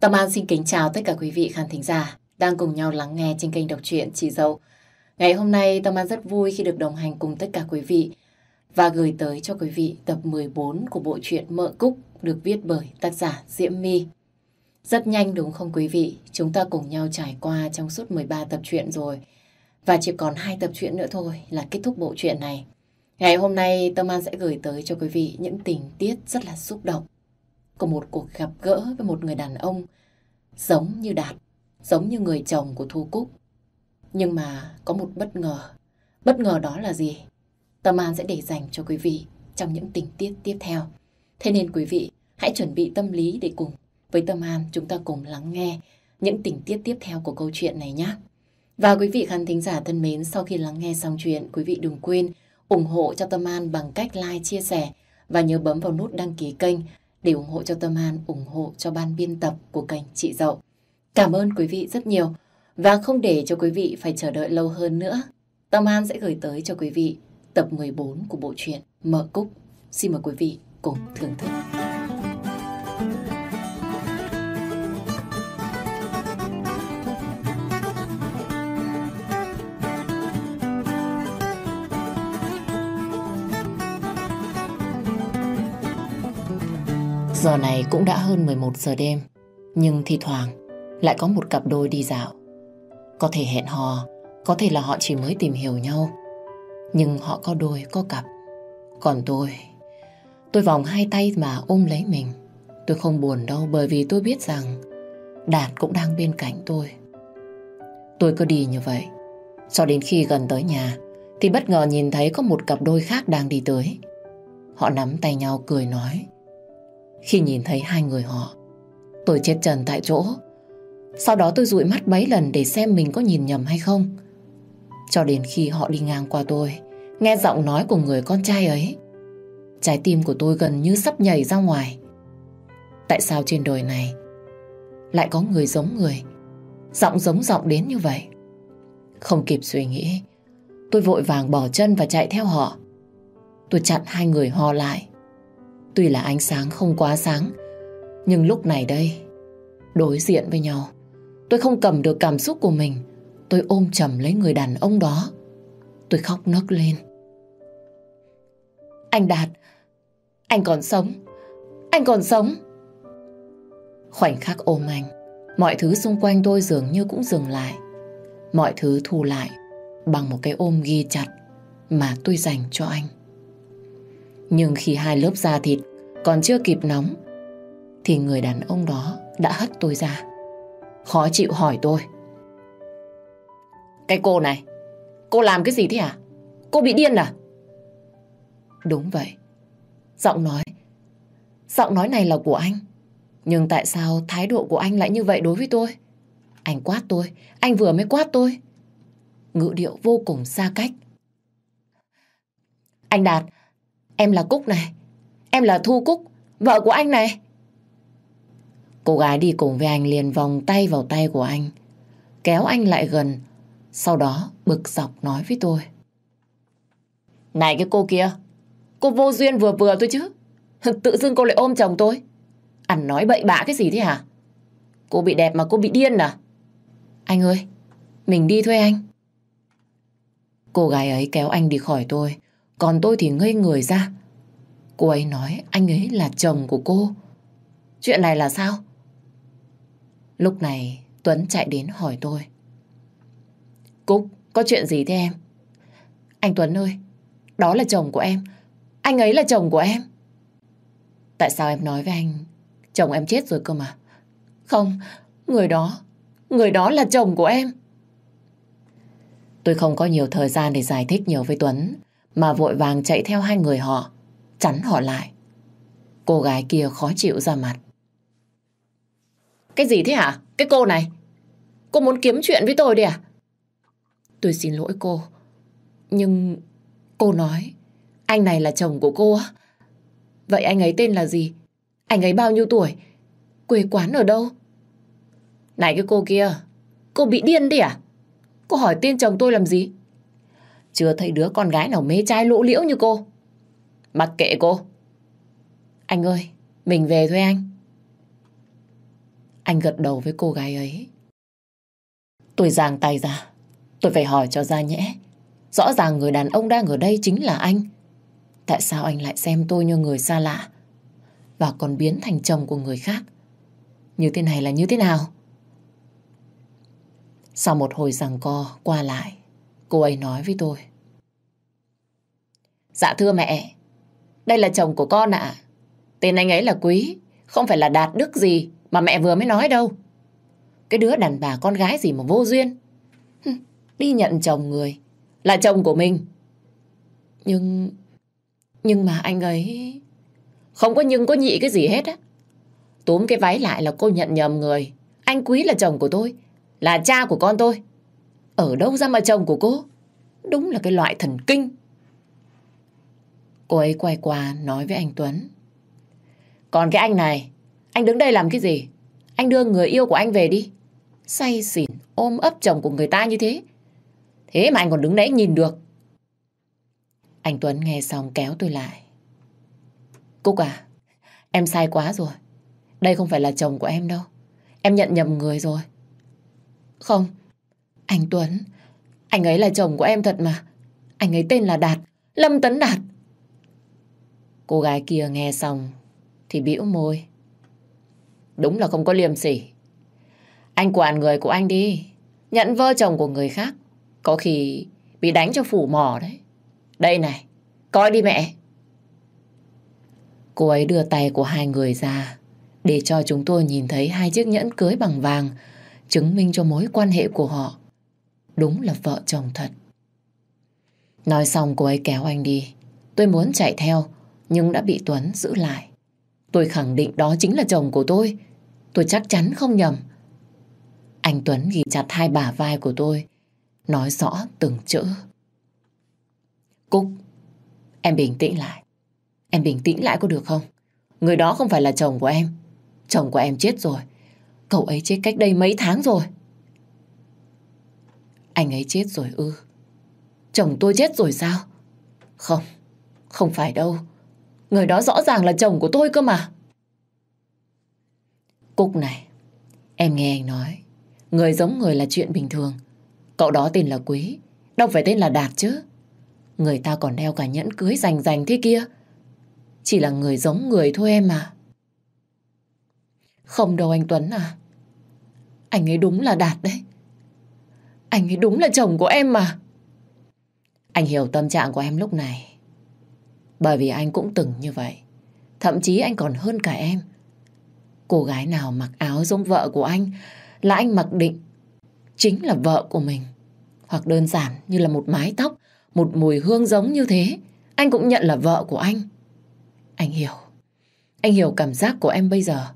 Tâm An xin kính chào tất cả quý vị khán thính giả đang cùng nhau lắng nghe trên kênh đọc truyện Chị Dâu. Ngày hôm nay, Tâm An rất vui khi được đồng hành cùng tất cả quý vị và gửi tới cho quý vị tập 14 của bộ truyện Mợ Cúc được viết bởi tác giả Diễm My. Rất nhanh đúng không quý vị? Chúng ta cùng nhau trải qua trong suốt 13 tập truyện rồi. Và chỉ còn hai tập truyện nữa thôi là kết thúc bộ truyện này. Ngày hôm nay, Tâm An sẽ gửi tới cho quý vị những tình tiết rất là xúc động của một cuộc gặp gỡ với một người đàn ông giống như Đạt, giống như người chồng của Thu Cúc. Nhưng mà có một bất ngờ. Bất ngờ đó là gì? Tâm An sẽ để dành cho quý vị trong những tình tiết tiếp theo. Thế nên quý vị hãy chuẩn bị tâm lý để cùng với Tâm An chúng ta cùng lắng nghe những tình tiết tiếp theo của câu chuyện này nhé. Và quý vị khán thính giả thân mến, sau khi lắng nghe xong chuyện, quý vị đừng quên ủng hộ cho Tâm An bằng cách like, chia sẻ và nhớ bấm vào nút đăng ký kênh để ủng hộ cho Tâm An, ủng hộ cho ban biên tập của kênh Chị Dậu. Cảm ơn quý vị rất nhiều và không để cho quý vị phải chờ đợi lâu hơn nữa. Tâm An sẽ gửi tới cho quý vị tập 14 của bộ truyện Mở Cúc. Xin mời quý vị cùng thưởng thức. Giờ này cũng đã hơn 11 giờ đêm, nhưng thi thoảng lại có một cặp đôi đi dạo. Có thể hẹn hò, có thể là họ chỉ mới tìm hiểu nhau, nhưng họ có đôi, có cặp. Còn tôi, tôi vòng hai tay mà ôm lấy mình. Tôi không buồn đâu bởi vì tôi biết rằng Đạt cũng đang bên cạnh tôi. Tôi cứ đi như vậy, cho đến khi gần tới nhà thì bất ngờ nhìn thấy có một cặp đôi khác đang đi tới. Họ nắm tay nhau cười nói. Khi nhìn thấy hai người họ, tôi chết trần tại chỗ. Sau đó tôi dụi mắt mấy lần để xem mình có nhìn nhầm hay không. Cho đến khi họ đi ngang qua tôi, nghe giọng nói của người con trai ấy. Trái tim của tôi gần như sắp nhảy ra ngoài. Tại sao trên đời này lại có người giống người, giọng giống giọng đến như vậy? Không kịp suy nghĩ, tôi vội vàng bỏ chân và chạy theo họ. Tôi chặn hai người họ lại. Tuy là ánh sáng không quá sáng, nhưng lúc này đây, đối diện với nhau, tôi không cầm được cảm xúc của mình. Tôi ôm chầm lấy người đàn ông đó. Tôi khóc nấc lên. Anh Đạt, anh còn sống, anh còn sống. Khoảnh khắc ôm anh, mọi thứ xung quanh tôi dường như cũng dừng lại. Mọi thứ thu lại bằng một cái ôm ghi chặt mà tôi dành cho anh. Nhưng khi hai lớp da thịt còn chưa kịp nóng thì người đàn ông đó đã hất tôi ra. Khó chịu hỏi tôi. Cái cô này, cô làm cái gì thế à Cô bị điên à? Đúng vậy. Giọng nói, giọng nói này là của anh. Nhưng tại sao thái độ của anh lại như vậy đối với tôi? Anh quát tôi, anh vừa mới quát tôi. Ngữ điệu vô cùng xa cách. Anh Đạt, em là Cúc này. Em là Thu Cúc, vợ của anh này. Cô gái đi cùng với anh liền vòng tay vào tay của anh, kéo anh lại gần, sau đó bực dọc nói với tôi. Này cái cô kia, cô vô duyên vừa vừa thôi chứ. Tự dưng cô lại ôm chồng tôi. Ăn nói bậy bạ cái gì thế hả? Cô bị đẹp mà cô bị điên à? Anh ơi, mình đi thôi anh. Cô gái ấy kéo anh đi khỏi tôi, còn tôi thì ngây người ra. Cô ấy nói anh ấy là chồng của cô. Chuyện này là sao? Lúc này Tuấn chạy đến hỏi tôi. Cúc, có chuyện gì thế em? Anh Tuấn ơi, đó là chồng của em. Anh ấy là chồng của em. Tại sao em nói với anh chồng em chết rồi cơ mà? Không, người đó, người đó là chồng của em. Tôi không có nhiều thời gian để giải thích nhiều với Tuấn, mà vội vàng chạy theo hai người họ chắn họ lại. Cô gái kia khó chịu ra mặt. Cái gì thế hả? Cái cô này. Cô muốn kiếm chuyện với tôi đi à? Tôi xin lỗi cô. Nhưng cô nói anh này là chồng của cô á. Vậy anh ấy tên là gì? Anh ấy bao nhiêu tuổi? Quê quán ở đâu? Này cái cô kia, cô bị điên đi à? Cô hỏi tên chồng tôi làm gì? Chưa thấy đứa con gái nào mê trai lỗ liễu như cô. Mặc kệ cô. Anh ơi, mình về thôi anh. Anh gật đầu với cô gái ấy. Tôi giang tay ra. Tôi phải hỏi cho ra nhẽ. Rõ ràng người đàn ông đang ở đây chính là anh. Tại sao anh lại xem tôi như người xa lạ? Và còn biến thành chồng của người khác? Như thế này là như thế nào? Sau một hồi rằng co qua lại, cô ấy nói với tôi. Dạ thưa mẹ, đây là chồng của con ạ. Tên anh ấy là Quý, không phải là Đạt Đức gì mà mẹ vừa mới nói đâu. Cái đứa đàn bà con gái gì mà vô duyên. Đi nhận chồng người, là chồng của mình. Nhưng... Nhưng mà anh ấy... Không có nhưng có nhị cái gì hết á. Túm cái váy lại là cô nhận nhầm người. Anh Quý là chồng của tôi, là cha của con tôi. Ở đâu ra mà chồng của cô? Đúng là cái loại thần kinh. Cô ấy quay qua nói với anh Tuấn. Còn cái anh này, anh đứng đây làm cái gì? Anh đưa người yêu của anh về đi. Say xỉn, ôm ấp chồng của người ta như thế. Thế mà anh còn đứng đấy nhìn được. Anh Tuấn nghe xong kéo tôi lại. Cúc à, em sai quá rồi. Đây không phải là chồng của em đâu. Em nhận nhầm người rồi. Không, anh Tuấn, anh ấy là chồng của em thật mà. Anh ấy tên là Đạt, Lâm Tấn Đạt. Cô gái kia nghe xong thì bĩu môi. Đúng là không có liêm sỉ. Anh quản người của anh đi. Nhận vơ chồng của người khác. Có khi bị đánh cho phủ mỏ đấy. Đây này, coi đi mẹ. Cô ấy đưa tay của hai người ra để cho chúng tôi nhìn thấy hai chiếc nhẫn cưới bằng vàng chứng minh cho mối quan hệ của họ. Đúng là vợ chồng thật. Nói xong cô ấy kéo anh đi. Tôi muốn chạy theo nhưng đã bị Tuấn giữ lại. Tôi khẳng định đó chính là chồng của tôi. Tôi chắc chắn không nhầm. Anh Tuấn ghi chặt hai bả vai của tôi, nói rõ từng chữ. Cúc, em bình tĩnh lại. Em bình tĩnh lại có được không? Người đó không phải là chồng của em. Chồng của em chết rồi. Cậu ấy chết cách đây mấy tháng rồi. Anh ấy chết rồi ư. Chồng tôi chết rồi sao? Không, không phải đâu. Người đó rõ ràng là chồng của tôi cơ mà. Cúc này, em nghe anh nói, người giống người là chuyện bình thường. Cậu đó tên là Quý, đâu phải tên là Đạt chứ. Người ta còn đeo cả nhẫn cưới rành rành thế kia. Chỉ là người giống người thôi em à. Không đâu anh Tuấn à. Anh ấy đúng là Đạt đấy. Anh ấy đúng là chồng của em mà. Anh hiểu tâm trạng của em lúc này. Bởi vì anh cũng từng như vậy. Thậm chí anh còn hơn cả em. Cô gái nào mặc áo giống vợ của anh là anh mặc định chính là vợ của mình. Hoặc đơn giản như là một mái tóc, một mùi hương giống như thế, anh cũng nhận là vợ của anh. Anh hiểu. Anh hiểu cảm giác của em bây giờ.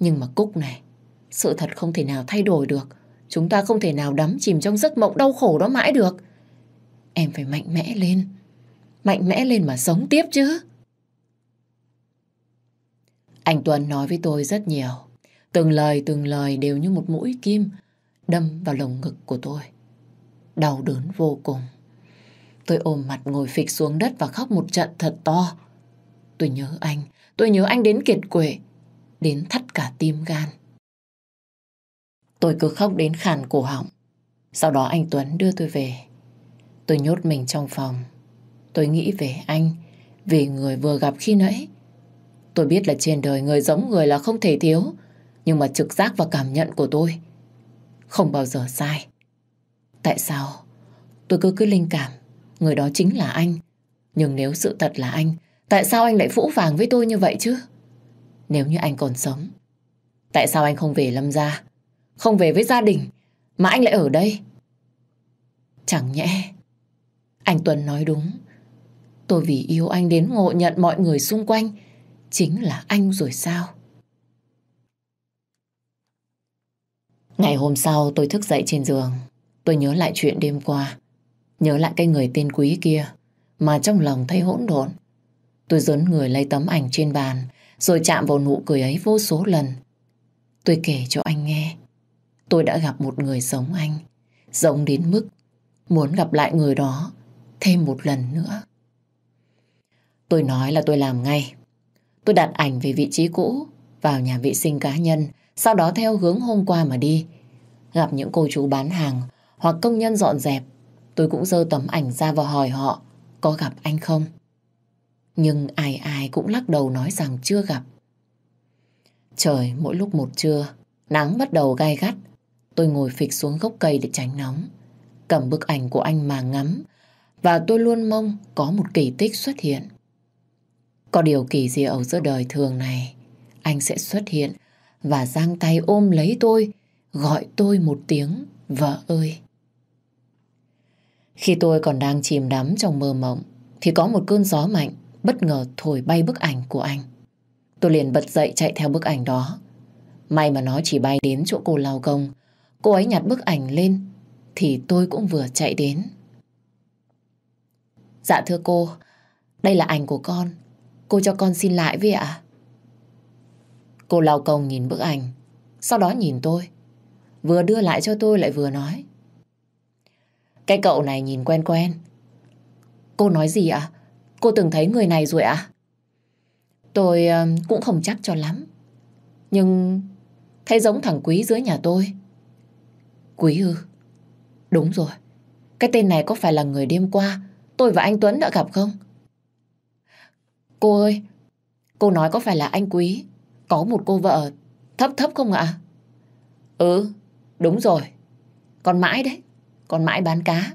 Nhưng mà Cúc này, sự thật không thể nào thay đổi được. Chúng ta không thể nào đắm chìm trong giấc mộng đau khổ đó mãi được. Em phải mạnh mẽ lên. Mạnh mẽ lên mà sống tiếp chứ. Anh Tuấn nói với tôi rất nhiều. Từng lời từng lời đều như một mũi kim đâm vào lồng ngực của tôi. Đau đớn vô cùng. Tôi ôm mặt ngồi phịch xuống đất và khóc một trận thật to. Tôi nhớ anh, tôi nhớ anh đến kiệt quệ, đến thắt cả tim gan. Tôi cứ khóc đến khàn cổ họng. Sau đó anh Tuấn đưa tôi về. Tôi nhốt mình trong phòng. Tôi nghĩ về anh, về người vừa gặp khi nãy. Tôi biết là trên đời người giống người là không thể thiếu, nhưng mà trực giác và cảm nhận của tôi không bao giờ sai. Tại sao tôi cứ cứ linh cảm người đó chính là anh? Nhưng nếu sự thật là anh, tại sao anh lại phũ phàng với tôi như vậy chứ? Nếu như anh còn sống, tại sao anh không về Lâm gia, không về với gia đình, mà anh lại ở đây? Chẳng nhẽ, anh Tuấn nói đúng. Tôi vì yêu anh đến ngộ nhận mọi người xung quanh, chính là anh rồi sao? Ngày hôm sau tôi thức dậy trên giường, tôi nhớ lại chuyện đêm qua, nhớ lại cái người tên quý kia, mà trong lòng thấy hỗn độn. Tôi dấn người lấy tấm ảnh trên bàn, rồi chạm vào nụ cười ấy vô số lần. Tôi kể cho anh nghe, tôi đã gặp một người giống anh, giống đến mức muốn gặp lại người đó thêm một lần nữa. Tôi nói là tôi làm ngay. Tôi đặt ảnh về vị trí cũ, vào nhà vệ sinh cá nhân, Sau đó theo hướng hôm qua mà đi. Gặp những cô chú bán hàng hoặc công nhân dọn dẹp, tôi cũng dơ tấm ảnh ra và hỏi họ có gặp anh không. Nhưng ai ai cũng lắc đầu nói rằng chưa gặp. Trời mỗi lúc một trưa, nắng bắt đầu gai gắt. Tôi ngồi phịch xuống gốc cây để tránh nóng. Cầm bức ảnh của anh mà ngắm. Và tôi luôn mong có một kỳ tích xuất hiện. Có điều kỳ diệu giữa đời thường này, anh sẽ xuất hiện và giang tay ôm lấy tôi, gọi tôi một tiếng vợ ơi. Khi tôi còn đang chìm đắm trong mơ mộng, thì có một cơn gió mạnh bất ngờ thổi bay bức ảnh của anh. Tôi liền bật dậy chạy theo bức ảnh đó. May mà nó chỉ bay đến chỗ cô lao công. Cô ấy nhặt bức ảnh lên, thì tôi cũng vừa chạy đến. Dạ thưa cô, đây là ảnh của con. Cô cho con xin lại với ạ. Cô lao công nhìn bức ảnh, sau đó nhìn tôi. Vừa đưa lại cho tôi lại vừa nói. Cái cậu này nhìn quen quen. Cô nói gì ạ? Cô từng thấy người này rồi ạ? Tôi ờ, cũng không chắc cho lắm. Nhưng thấy giống thằng Quý dưới nhà tôi. Quý ư? Đúng rồi. Cái tên này có phải là người đêm qua tôi và anh Tuấn đã gặp không? Cô ơi, cô nói có phải là anh Quý có một cô vợ thấp thấp không ạ? Ừ, đúng rồi. Con mãi đấy. Con mãi bán cá.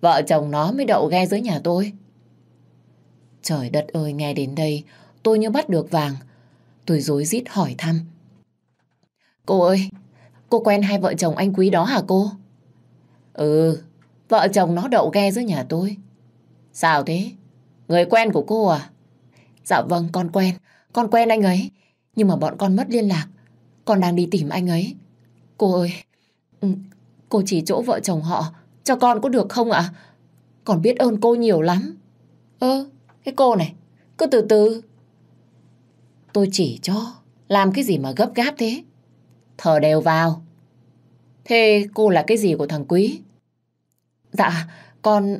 Vợ chồng nó mới đậu ghe dưới nhà tôi. Trời đất ơi, nghe đến đây, tôi như bắt được vàng. Tôi dối rít hỏi thăm. Cô ơi, cô quen hai vợ chồng anh quý đó hả cô? Ừ, vợ chồng nó đậu ghe dưới nhà tôi. Sao thế? Người quen của cô à? Dạ vâng, con quen. Con quen anh ấy. Nhưng mà bọn con mất liên lạc. Con đang đi tìm anh ấy. Cô ơi, ừ, cô chỉ chỗ vợ chồng họ cho con có được không ạ? Con biết ơn cô nhiều lắm. Ơ, cái cô này, cứ từ từ. Tôi chỉ cho, làm cái gì mà gấp gáp thế? Thở đều vào. Thế cô là cái gì của thằng Quý? Dạ, con,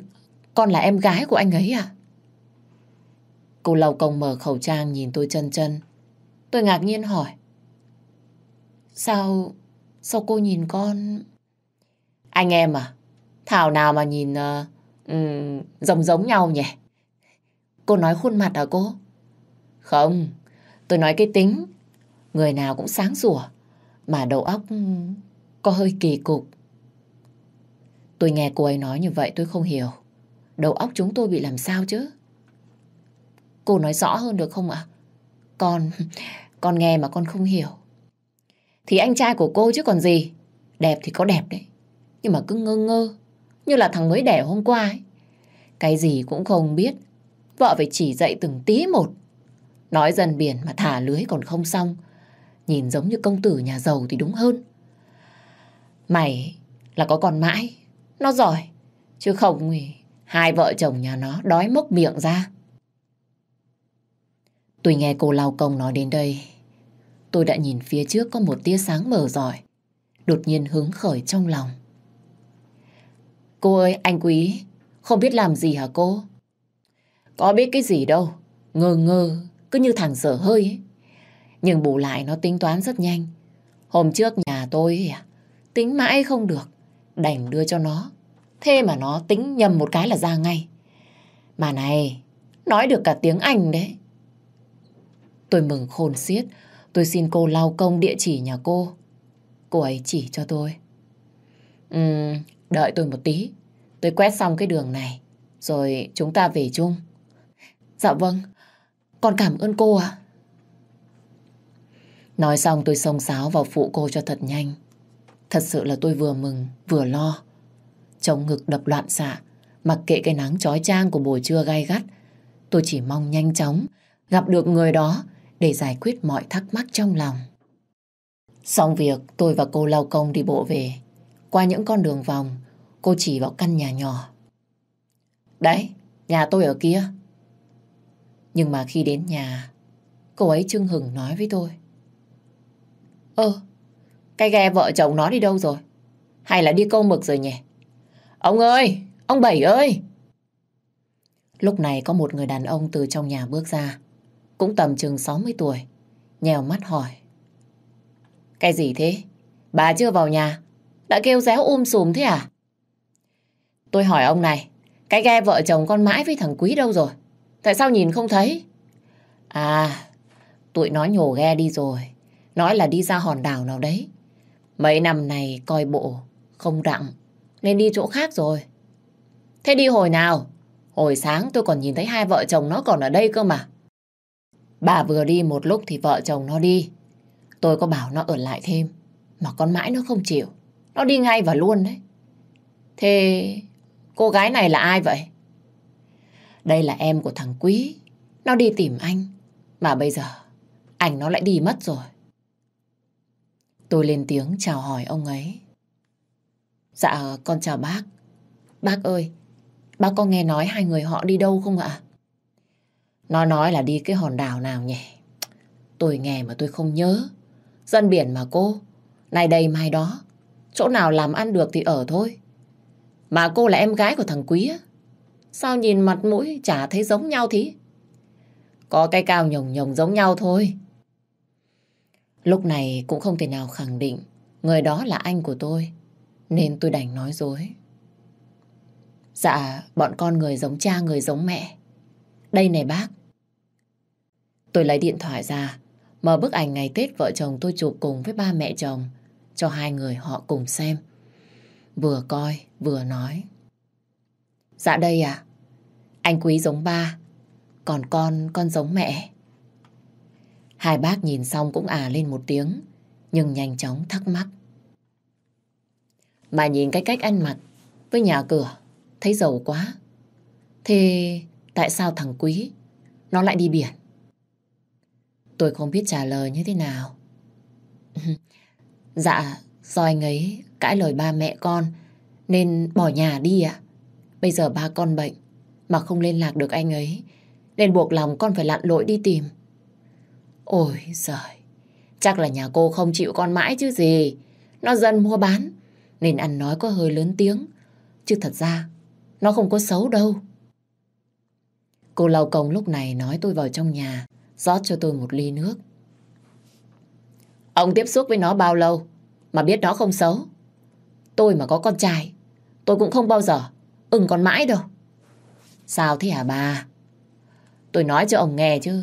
con là em gái của anh ấy à? Cô lầu công mở khẩu trang nhìn tôi chân chân. Tôi ngạc nhiên hỏi. Sao, sao cô nhìn con... Anh em à? Thảo nào mà nhìn uh, um, giống giống nhau nhỉ? Cô nói khuôn mặt à cô? Không, tôi nói cái tính. Người nào cũng sáng sủa, mà đầu óc có hơi kỳ cục. Tôi nghe cô ấy nói như vậy tôi không hiểu. Đầu óc chúng tôi bị làm sao chứ? Cô nói rõ hơn được không ạ? Con, con nghe mà con không hiểu. Thì anh trai của cô chứ còn gì. Đẹp thì có đẹp đấy. Nhưng mà cứ ngơ ngơ. Như là thằng mới đẻ hôm qua ấy. Cái gì cũng không biết. Vợ phải chỉ dạy từng tí một. Nói dần biển mà thả lưới còn không xong. Nhìn giống như công tử nhà giàu thì đúng hơn. Mày là có con mãi. Nó giỏi. Chứ không thì hai vợ chồng nhà nó đói mốc miệng ra. Tôi nghe cô lao công nói đến đây. Tôi đã nhìn phía trước có một tia sáng mở giỏi. Đột nhiên hứng khởi trong lòng. Cô ơi, anh Quý, không biết làm gì hả cô? Có biết cái gì đâu, ngơ ngơ, cứ như thằng dở hơi ấy. Nhưng bù lại nó tính toán rất nhanh. Hôm trước nhà tôi à, tính mãi không được, đành đưa cho nó. Thế mà nó tính nhầm một cái là ra ngay. Mà này, nói được cả tiếng Anh đấy. Tôi mừng khôn xiết, tôi xin cô lao công địa chỉ nhà cô. Cô ấy chỉ cho tôi. Ừm, đợi tôi một tí. Tôi quét xong cái đường này, rồi chúng ta về chung. Dạ vâng, con cảm ơn cô ạ. Nói xong tôi xông xáo vào phụ cô cho thật nhanh. Thật sự là tôi vừa mừng, vừa lo. Trong ngực đập loạn xạ, mặc kệ cái nắng chói chang của buổi trưa gai gắt. Tôi chỉ mong nhanh chóng gặp được người đó để giải quyết mọi thắc mắc trong lòng. Xong việc, tôi và cô lao công đi bộ về. Qua những con đường vòng, cô chỉ vào căn nhà nhỏ. Đấy, nhà tôi ở kia. Nhưng mà khi đến nhà, cô ấy chưng hừng nói với tôi. Ơ, cái ghe vợ chồng nó đi đâu rồi? Hay là đi câu mực rồi nhỉ? Ông ơi, ông Bảy ơi! Lúc này có một người đàn ông từ trong nhà bước ra cũng tầm chừng 60 tuổi, nhèo mắt hỏi. Cái gì thế? Bà chưa vào nhà, đã kêu réo um sùm thế à? Tôi hỏi ông này, cái ghe vợ chồng con mãi với thằng Quý đâu rồi? Tại sao nhìn không thấy? À, tụi nó nhổ ghe đi rồi. Nói là đi ra hòn đảo nào đấy. Mấy năm này coi bộ, không đặng, nên đi chỗ khác rồi. Thế đi hồi nào? Hồi sáng tôi còn nhìn thấy hai vợ chồng nó còn ở đây cơ mà. Bà vừa đi một lúc thì vợ chồng nó đi. Tôi có bảo nó ở lại thêm. Mà con mãi nó không chịu. Nó đi ngay và luôn đấy. Thế cô gái này là ai vậy? Đây là em của thằng Quý. Nó đi tìm anh. Mà bây giờ anh nó lại đi mất rồi. Tôi lên tiếng chào hỏi ông ấy. Dạ con chào bác. Bác ơi, bác có nghe nói hai người họ đi đâu không ạ? Nó nói là đi cái hòn đảo nào nhỉ? Tôi nghe mà tôi không nhớ. Dân biển mà cô. Nay đây mai đó. Chỗ nào làm ăn được thì ở thôi. Mà cô là em gái của thằng Quý á. Sao nhìn mặt mũi chả thấy giống nhau thế? Có cái cao nhồng nhồng giống nhau thôi. Lúc này cũng không thể nào khẳng định người đó là anh của tôi. Nên tôi đành nói dối. Dạ, bọn con người giống cha, người giống mẹ. Đây này bác. Tôi lấy điện thoại ra, mở bức ảnh ngày Tết vợ chồng tôi chụp cùng với ba mẹ chồng, cho hai người họ cùng xem. Vừa coi, vừa nói. Dạ đây à, anh Quý giống ba, còn con, con giống mẹ. Hai bác nhìn xong cũng à lên một tiếng, nhưng nhanh chóng thắc mắc. Mà nhìn cái cách ăn mặc với nhà cửa, thấy giàu quá. Thế tại sao thằng Quý nó lại đi biển? Tôi không biết trả lời như thế nào. dạ, do anh ấy cãi lời ba mẹ con nên bỏ nhà đi ạ. Bây giờ ba con bệnh mà không liên lạc được anh ấy nên buộc lòng con phải lặn lội đi tìm. Ôi giời, chắc là nhà cô không chịu con mãi chứ gì. Nó dân mua bán nên ăn nói có hơi lớn tiếng. Chứ thật ra nó không có xấu đâu. Cô lau công lúc này nói tôi vào trong nhà rót cho tôi một ly nước. Ông tiếp xúc với nó bao lâu mà biết nó không xấu? Tôi mà có con trai, tôi cũng không bao giờ ưng con mãi đâu. Sao thế hả bà? Tôi nói cho ông nghe chứ.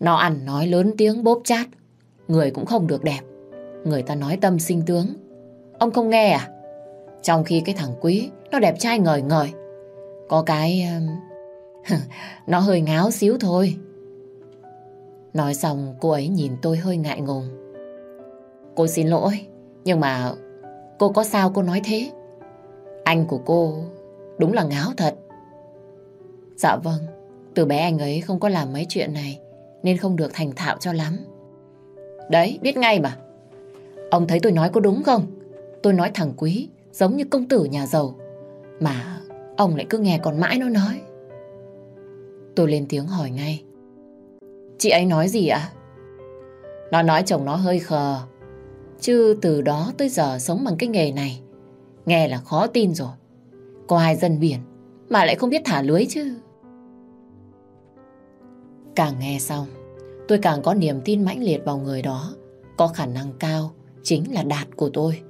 Nó ăn nói lớn tiếng bốp chát, người cũng không được đẹp. Người ta nói tâm sinh tướng. Ông không nghe à? Trong khi cái thằng Quý nó đẹp trai ngời ngời. Có cái... Um, nó hơi ngáo xíu thôi. Nói xong cô ấy nhìn tôi hơi ngại ngùng. Cô xin lỗi, nhưng mà cô có sao cô nói thế? Anh của cô đúng là ngáo thật. Dạ vâng, từ bé anh ấy không có làm mấy chuyện này nên không được thành thạo cho lắm. Đấy, biết ngay mà. Ông thấy tôi nói có đúng không? Tôi nói thằng Quý giống như công tử nhà giàu. Mà ông lại cứ nghe còn mãi nó nói. Tôi lên tiếng hỏi ngay. Chị ấy nói gì ạ? Nó nói chồng nó hơi khờ. Chứ từ đó tới giờ sống bằng cái nghề này. Nghe là khó tin rồi. Có ai dân biển mà lại không biết thả lưới chứ. Càng nghe xong, tôi càng có niềm tin mãnh liệt vào người đó. Có khả năng cao chính là Đạt của tôi.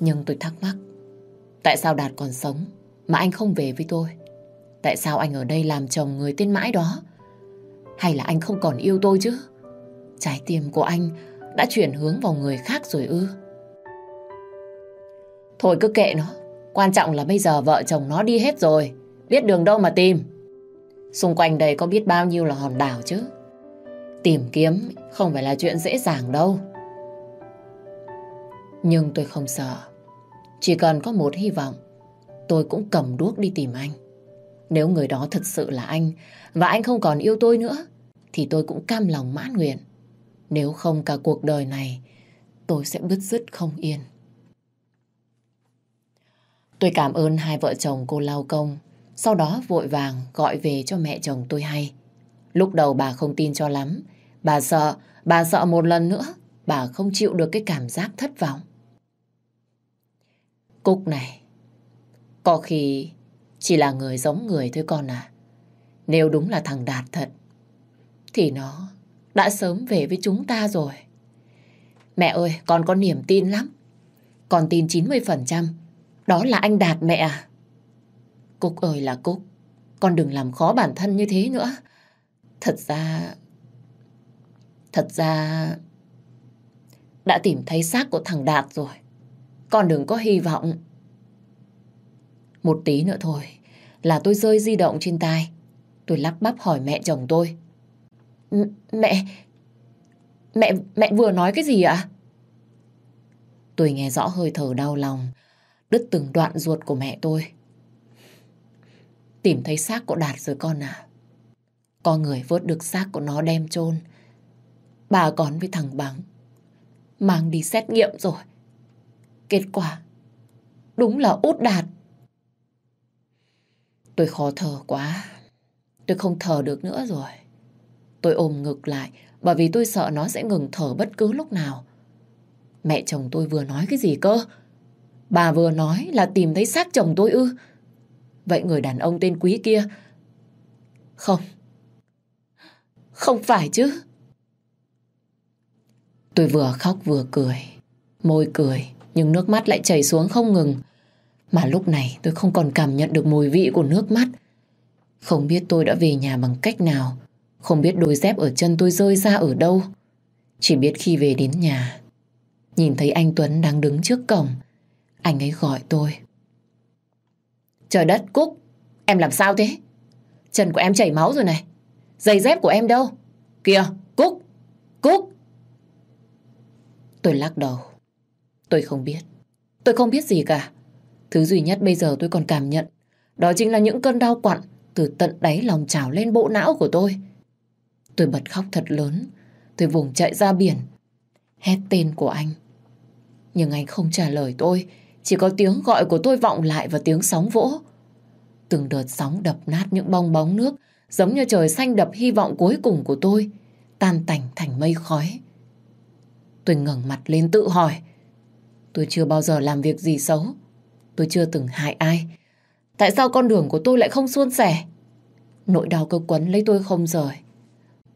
Nhưng tôi thắc mắc, tại sao Đạt còn sống mà anh không về với tôi? Tại sao anh ở đây làm chồng người tên mãi đó? Hay là anh không còn yêu tôi chứ? Trái tim của anh đã chuyển hướng vào người khác rồi ư? Thôi cứ kệ nó. Quan trọng là bây giờ vợ chồng nó đi hết rồi. Biết đường đâu mà tìm. Xung quanh đây có biết bao nhiêu là hòn đảo chứ. Tìm kiếm không phải là chuyện dễ dàng đâu. Nhưng tôi không sợ. Chỉ cần có một hy vọng, tôi cũng cầm đuốc đi tìm anh. Nếu người đó thật sự là anh và anh không còn yêu tôi nữa, thì tôi cũng cam lòng mãn nguyện. Nếu không cả cuộc đời này, tôi sẽ bứt rứt không yên. Tôi cảm ơn hai vợ chồng cô lao công, sau đó vội vàng gọi về cho mẹ chồng tôi hay. Lúc đầu bà không tin cho lắm, bà sợ, bà sợ một lần nữa, bà không chịu được cái cảm giác thất vọng. Cúc này, có khi chỉ là người giống người thôi con à. Nếu đúng là thằng Đạt thật, thì nó đã sớm về với chúng ta rồi. Mẹ ơi, con có niềm tin lắm. Con tin 90%. Đó là anh Đạt mẹ à. Cúc ơi là Cúc. Con đừng làm khó bản thân như thế nữa. Thật ra... Thật ra... Đã tìm thấy xác của thằng Đạt rồi. Con đừng có hy vọng. Một tí nữa thôi là tôi rơi di động trên tay. Tôi lắp bắp hỏi mẹ chồng tôi. Mẹ... Mẹ... Mẹ vừa nói cái gì ạ? Tôi nghe rõ hơi thở đau lòng, đứt từng đoạn ruột của mẹ tôi. Tìm thấy xác của Đạt rồi con à. Con người vớt được xác của nó đem chôn Bà còn với thằng Bằng mang đi xét nghiệm rồi. Kết quả đúng là út đạt. Tôi khó thở quá. Tôi không thở được nữa rồi. Tôi ôm ngực lại bởi vì tôi sợ nó sẽ ngừng thở bất cứ lúc nào. Mẹ chồng tôi vừa nói cái gì cơ? Bà vừa nói là tìm thấy xác chồng tôi ư? Vậy người đàn ông tên Quý kia... Không. Không phải chứ. Tôi vừa khóc vừa cười. Môi cười, nhưng nước mắt lại chảy xuống không ngừng. Mà lúc này tôi không còn cảm nhận được mùi vị của nước mắt. Không biết tôi đã về nhà bằng cách nào. Không biết đôi dép ở chân tôi rơi ra ở đâu. Chỉ biết khi về đến nhà, nhìn thấy anh Tuấn đang đứng trước cổng. Anh ấy gọi tôi. Trời đất, Cúc, em làm sao thế? Chân của em chảy máu rồi này. Giày dép của em đâu? Kìa, Cúc, Cúc. Tôi lắc đầu. Tôi không biết. Tôi không biết gì cả. Thứ duy nhất bây giờ tôi còn cảm nhận đó chính là những cơn đau quặn từ tận đáy lòng trào lên bộ não của tôi. Tôi bật khóc thật lớn. Tôi vùng chạy ra biển. Hét tên của anh. Nhưng anh không trả lời tôi. Chỉ có tiếng gọi của tôi vọng lại và tiếng sóng vỗ. Từng đợt sóng đập nát những bong bóng nước, giống như trời xanh đập hy vọng cuối cùng của tôi, tan tành thành mây khói. Tôi ngẩng mặt lên tự hỏi. Tôi chưa bao giờ làm việc gì xấu. Tôi chưa từng hại ai. Tại sao con đường của tôi lại không suôn sẻ? Nỗi đau cơ quấn lấy tôi không rời.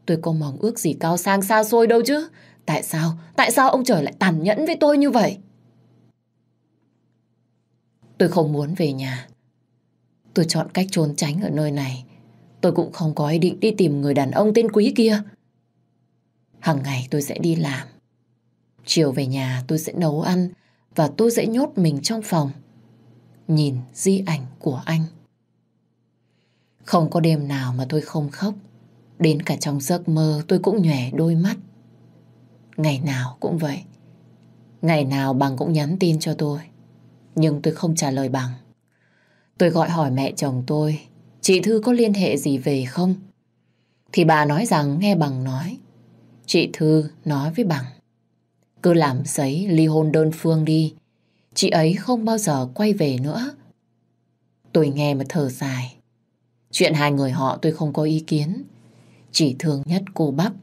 Tôi có mong ước gì cao sang xa xôi đâu chứ. Tại sao? Tại sao ông trời lại tàn nhẫn với tôi như vậy? Tôi không muốn về nhà. Tôi chọn cách trốn tránh ở nơi này. Tôi cũng không có ý định đi tìm người đàn ông tên Quý kia. Hằng ngày tôi sẽ đi làm. Chiều về nhà tôi sẽ nấu ăn và tôi sẽ nhốt mình trong phòng. Nhìn di ảnh của anh. Không có đêm nào mà tôi không khóc. Đến cả trong giấc mơ, tôi cũng nhòe đôi mắt. Ngày nào cũng vậy. Ngày nào bằng cũng nhắn tin cho tôi. Nhưng tôi không trả lời bằng. Tôi gọi hỏi mẹ chồng tôi. Chị Thư có liên hệ gì về không? Thì bà nói rằng, nghe bằng nói. Chị Thư nói với bằng. Cứ làm giấy ly hôn đơn phương đi. Chị ấy không bao giờ quay về nữa. Tôi nghe mà thở dài. Chuyện hai người họ tôi không có ý kiến. Chỉ thương nhất cô bắp,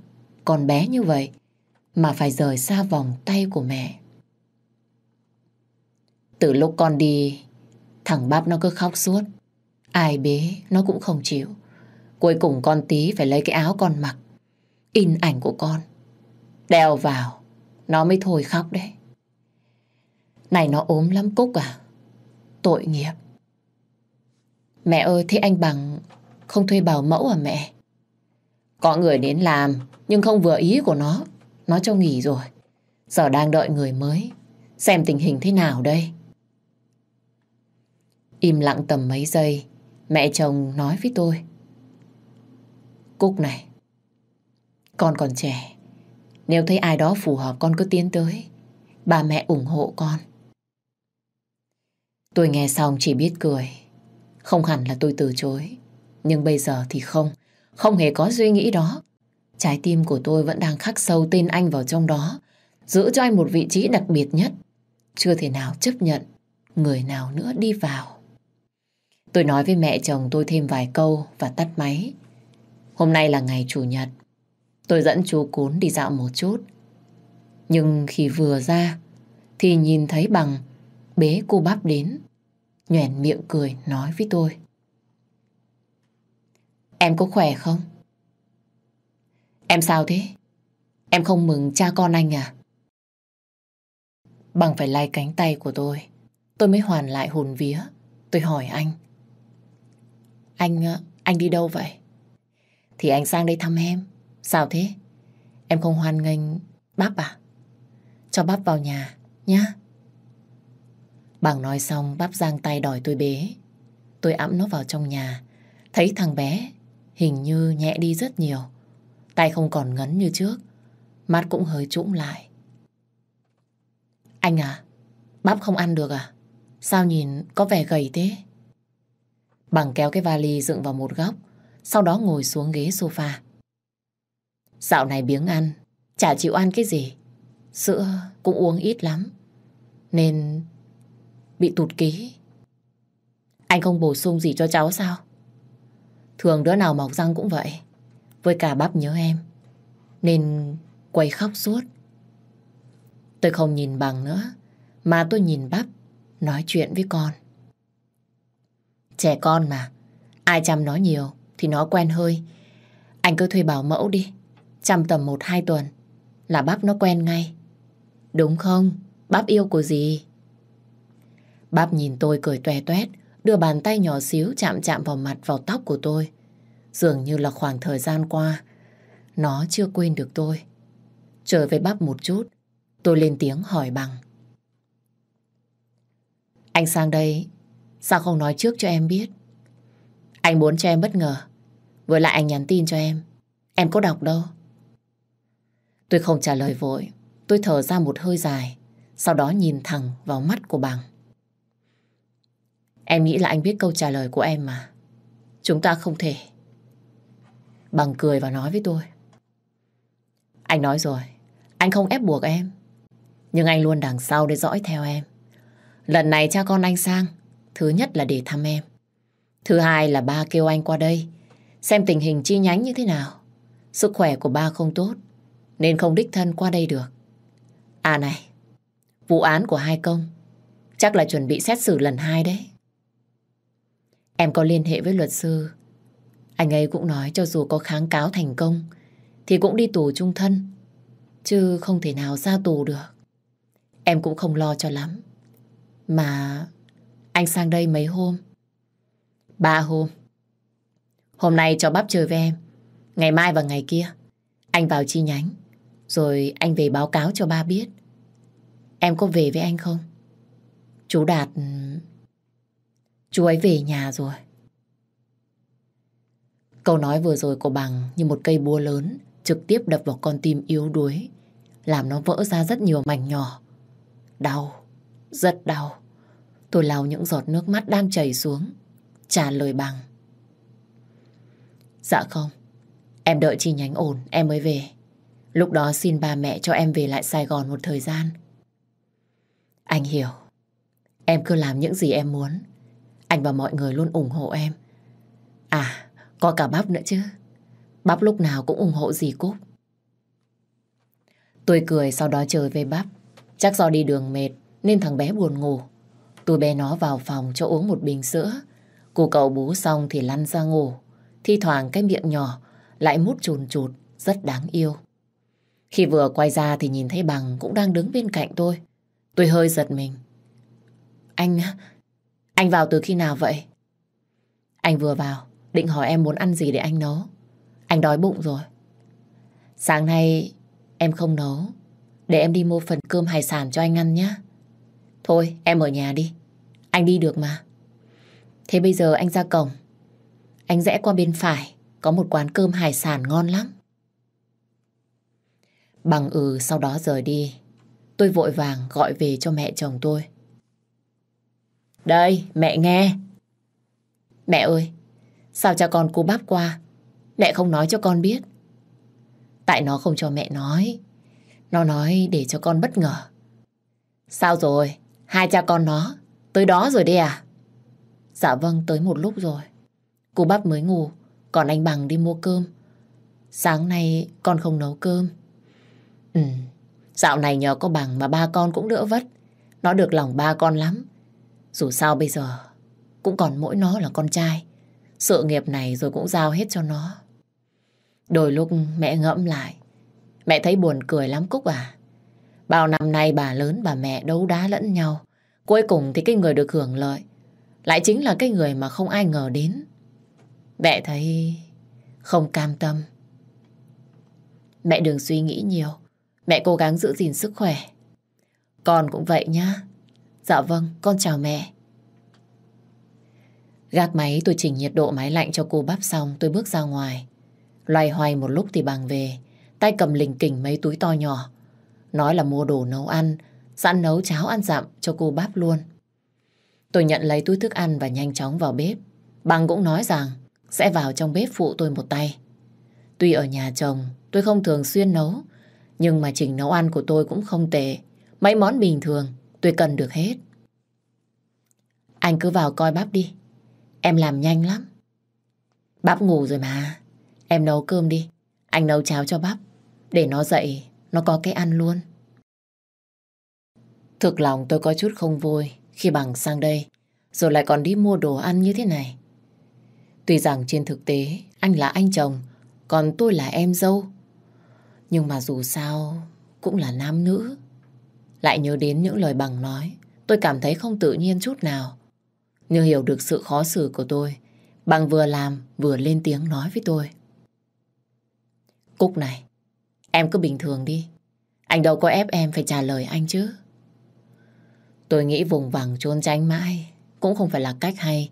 còn bé như vậy, mà phải rời xa vòng tay của mẹ. Từ lúc con đi, thằng bắp nó cứ khóc suốt. Ai bế, nó cũng không chịu. Cuối cùng con tí phải lấy cái áo con mặc, in ảnh của con, đeo vào nó mới thôi khóc đấy. Này nó ốm lắm Cúc à? Tội nghiệp. Mẹ ơi, thế anh Bằng không thuê bảo mẫu à mẹ? Có người đến làm, nhưng không vừa ý của nó. Nó cho nghỉ rồi. Giờ đang đợi người mới. Xem tình hình thế nào đây? Im lặng tầm mấy giây, mẹ chồng nói với tôi. Cúc này, con còn trẻ, nếu thấy ai đó phù hợp con cứ tiến tới. Ba mẹ ủng hộ con. Tôi nghe xong chỉ biết cười. Không hẳn là tôi từ chối. Nhưng bây giờ thì không. Không hề có suy nghĩ đó. Trái tim của tôi vẫn đang khắc sâu tên anh vào trong đó. Giữ cho anh một vị trí đặc biệt nhất. Chưa thể nào chấp nhận người nào nữa đi vào. Tôi nói với mẹ chồng tôi thêm vài câu và tắt máy. Hôm nay là ngày Chủ nhật. Tôi dẫn chú Cún đi dạo một chút. Nhưng khi vừa ra, thì nhìn thấy bằng bế cô bắp đến. Nhoẻn miệng cười nói với tôi. Em có khỏe không? Em sao thế? Em không mừng cha con anh à? Bằng phải lay cánh tay của tôi, tôi mới hoàn lại hồn vía. Tôi hỏi anh. Anh, ờ, anh đi đâu vậy? Thì anh sang đây thăm em. Sao thế? Em không hoan nghênh bắp à? Cho bắp vào nhà, nhá. Bằng nói xong bắp giang tay đòi tôi bế. Tôi ẵm nó vào trong nhà. Thấy thằng bé hình như nhẹ đi rất nhiều. Tay không còn ngấn như trước. Mắt cũng hơi trũng lại. Anh à, bắp không ăn được à? Sao nhìn có vẻ gầy thế? Bằng kéo cái vali dựng vào một góc, sau đó ngồi xuống ghế sofa. Dạo này biếng ăn, chả chịu ăn cái gì. Sữa cũng uống ít lắm, nên bị tụt ký. Anh không bổ sung gì cho cháu sao? Thường đứa nào mọc răng cũng vậy. Với cả bắp nhớ em, nên quay khóc suốt. Tôi không nhìn bằng nữa, mà tôi nhìn bắp, nói chuyện với con. Trẻ con mà, ai chăm nó nhiều thì nó quen hơi. Anh cứ thuê bảo mẫu đi, chăm tầm một hai tuần là bắp nó quen ngay. Đúng không? Bắp yêu của gì? Bắp nhìn tôi cười toe toét, đưa bàn tay nhỏ xíu chạm chạm vào mặt vào tóc của tôi. Dường như là khoảng thời gian qua, nó chưa quên được tôi. Trở về bắp một chút, tôi lên tiếng hỏi bằng. Anh sang đây, sao không nói trước cho em biết? Anh muốn cho em bất ngờ. Với lại anh nhắn tin cho em. Em có đọc đâu. Tôi không trả lời vội. Tôi thở ra một hơi dài. Sau đó nhìn thẳng vào mắt của bằng. Em nghĩ là anh biết câu trả lời của em mà. Chúng ta không thể. Bằng cười và nói với tôi. Anh nói rồi, anh không ép buộc em. Nhưng anh luôn đằng sau để dõi theo em. Lần này cha con anh sang, thứ nhất là để thăm em. Thứ hai là ba kêu anh qua đây, xem tình hình chi nhánh như thế nào. Sức khỏe của ba không tốt, nên không đích thân qua đây được. À này, vụ án của hai công, chắc là chuẩn bị xét xử lần hai đấy. Em có liên hệ với luật sư. Anh ấy cũng nói cho dù có kháng cáo thành công, thì cũng đi tù trung thân, chứ không thể nào ra tù được. Em cũng không lo cho lắm. Mà anh sang đây mấy hôm? Ba hôm. Hôm nay cho bắp chơi với em. Ngày mai và ngày kia, anh vào chi nhánh. Rồi anh về báo cáo cho ba biết. Em có về với anh không? Chú Đạt... Ừ, Chú ấy về nhà rồi. Câu nói vừa rồi của bằng như một cây búa lớn trực tiếp đập vào con tim yếu đuối, làm nó vỡ ra rất nhiều mảnh nhỏ. Đau, rất đau. Tôi lau những giọt nước mắt đang chảy xuống, trả lời bằng. Dạ không, em đợi chi nhánh ổn, em mới về. Lúc đó xin ba mẹ cho em về lại Sài Gòn một thời gian. Anh hiểu, em cứ làm những gì em muốn. Anh và mọi người luôn ủng hộ em. À, có cả bắp nữa chứ. Bắp lúc nào cũng ủng hộ dì Cúc. Tôi cười sau đó chơi về bắp. Chắc do đi đường mệt nên thằng bé buồn ngủ. Tôi bé nó vào phòng cho uống một bình sữa. Cô cậu bú xong thì lăn ra ngủ. Thi thoảng cái miệng nhỏ lại mút chùn chụt, rất đáng yêu. Khi vừa quay ra thì nhìn thấy bằng cũng đang đứng bên cạnh tôi. Tôi hơi giật mình. Anh, anh vào từ khi nào vậy? Anh vừa vào, định hỏi em muốn ăn gì để anh nấu. Anh đói bụng rồi. Sáng nay em không nấu, để em đi mua phần cơm hải sản cho anh ăn nhé. Thôi, em ở nhà đi. Anh đi được mà. Thế bây giờ anh ra cổng. Anh rẽ qua bên phải, có một quán cơm hải sản ngon lắm. Bằng ừ sau đó rời đi. Tôi vội vàng gọi về cho mẹ chồng tôi. Đây, mẹ nghe. Mẹ ơi, sao cho con cô bắp qua? Mẹ không nói cho con biết. Tại nó không cho mẹ nói. Nó nói để cho con bất ngờ. Sao rồi? Hai cha con nó tới đó rồi đi à? Dạ vâng, tới một lúc rồi. Cô bắp mới ngủ, còn anh Bằng đi mua cơm. Sáng nay con không nấu cơm. Ừ, dạo này nhờ có Bằng mà ba con cũng đỡ vất. Nó được lòng ba con lắm. Dù sao bây giờ, cũng còn mỗi nó là con trai. Sự nghiệp này rồi cũng giao hết cho nó. Đôi lúc mẹ ngẫm lại. Mẹ thấy buồn cười lắm Cúc à. Bao năm nay bà lớn bà mẹ đấu đá lẫn nhau. Cuối cùng thì cái người được hưởng lợi lại chính là cái người mà không ai ngờ đến. Mẹ thấy không cam tâm. Mẹ đừng suy nghĩ nhiều. Mẹ cố gắng giữ gìn sức khỏe. Con cũng vậy nhá. Dạ vâng, con chào mẹ. Gác máy tôi chỉnh nhiệt độ máy lạnh cho cô bắp xong tôi bước ra ngoài. Loay hoay một lúc thì bằng về, tay cầm lình kỉnh mấy túi to nhỏ. Nói là mua đồ nấu ăn, sẵn nấu cháo ăn dặm cho cô bắp luôn. Tôi nhận lấy túi thức ăn và nhanh chóng vào bếp. Bằng cũng nói rằng sẽ vào trong bếp phụ tôi một tay. Tuy ở nhà chồng tôi không thường xuyên nấu, nhưng mà trình nấu ăn của tôi cũng không tệ. Mấy món bình thường tôi cần được hết. Anh cứ vào coi bắp đi. Em làm nhanh lắm. Bắp ngủ rồi mà. Em nấu cơm đi. Anh nấu cháo cho bắp. Để nó dậy, nó có cái ăn luôn. Thực lòng tôi có chút không vui khi bằng sang đây, rồi lại còn đi mua đồ ăn như thế này. Tuy rằng trên thực tế anh là anh chồng, còn tôi là em dâu. Nhưng mà dù sao cũng là nam nữ. Lại nhớ đến những lời bằng nói, tôi cảm thấy không tự nhiên chút nào. Nhưng hiểu được sự khó xử của tôi, bằng vừa làm vừa lên tiếng nói với tôi. Cúc này, em cứ bình thường đi. Anh đâu có ép em phải trả lời anh chứ. Tôi nghĩ vùng vằng trốn tránh mãi cũng không phải là cách hay,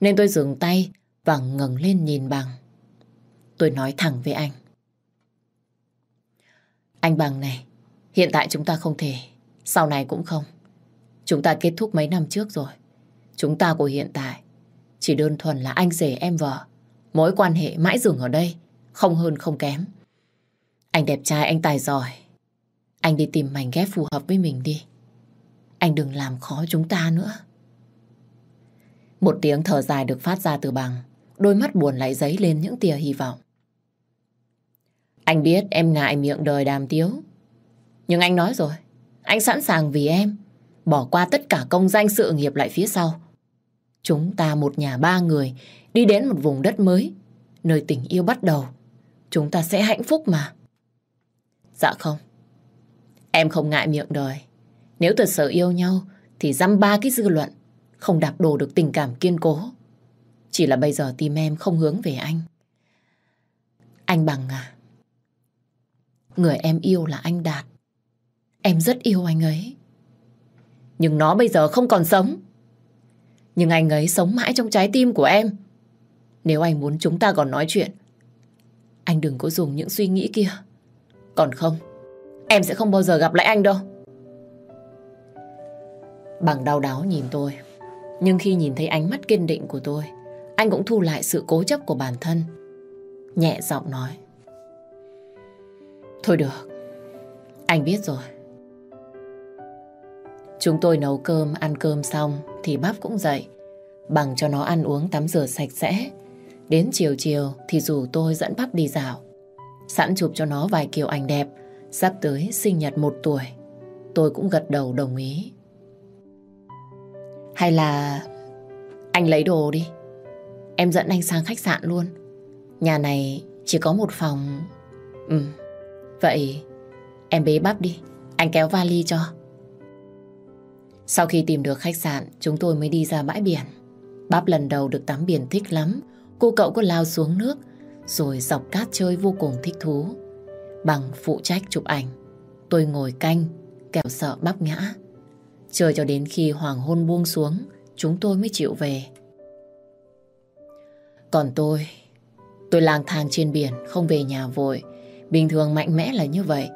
nên tôi dừng tay và ngẩng lên nhìn bằng. Tôi nói thẳng với anh. Anh bằng này, hiện tại chúng ta không thể, sau này cũng không. Chúng ta kết thúc mấy năm trước rồi. Chúng ta của hiện tại chỉ đơn thuần là anh rể em vợ. Mối quan hệ mãi dừng ở đây, không hơn không kém. Anh đẹp trai, anh tài giỏi. Anh đi tìm mảnh ghép phù hợp với mình đi. Anh đừng làm khó chúng ta nữa. Một tiếng thở dài được phát ra từ bằng. Đôi mắt buồn lại dấy lên những tia hy vọng. Anh biết em ngại miệng đời đàm tiếu. Nhưng anh nói rồi. Anh sẵn sàng vì em. Bỏ qua tất cả công danh sự nghiệp lại phía sau. Chúng ta một nhà ba người, đi đến một vùng đất mới. Nơi tình yêu bắt đầu. Chúng ta sẽ hạnh phúc mà. Dạ không. Em không ngại miệng đời. Nếu thật sự yêu nhau, thì dăm ba cái dư luận, không đạp đổ được tình cảm kiên cố. Chỉ là bây giờ tim em không hướng về anh. Anh bằng à? Người em yêu là anh Đạt. Em rất yêu anh ấy. Nhưng nó bây giờ không còn sống. Nhưng anh ấy sống mãi trong trái tim của em. Nếu anh muốn chúng ta còn nói chuyện, anh đừng có dùng những suy nghĩ kia. Còn không, em sẽ không bao giờ gặp lại anh đâu. Bằng đau đáo nhìn tôi. Nhưng khi nhìn thấy ánh mắt kiên định của tôi, anh cũng thu lại sự cố chấp của bản thân. Nhẹ giọng nói. Thôi được, anh biết rồi. Chúng tôi nấu cơm, ăn cơm xong thì bắp cũng dậy. Bằng cho nó ăn uống tắm rửa sạch sẽ. Đến chiều chiều thì rủ tôi dẫn bắp đi dạo. Sẵn chụp cho nó vài kiểu ảnh đẹp. Sắp tới sinh nhật một tuổi. Tôi cũng gật đầu đồng ý. Hay là anh lấy đồ đi. Em dẫn anh sang khách sạn luôn. Nhà này chỉ có một phòng. Ừ, vậy em bế bắp đi. Anh kéo vali cho. Sau khi tìm được khách sạn, chúng tôi mới đi ra bãi biển. Bắp lần đầu được tắm biển thích lắm. Cô cậu có lao xuống nước, rồi dọc cát chơi vô cùng thích thú. Bằng phụ trách chụp ảnh, tôi ngồi canh, kẻo sợ bắp ngã. Chờ cho đến khi hoàng hôn buông xuống, chúng tôi mới chịu về. Còn tôi, tôi lang thang trên biển, không về nhà vội. Bình thường mạnh mẽ là như vậy.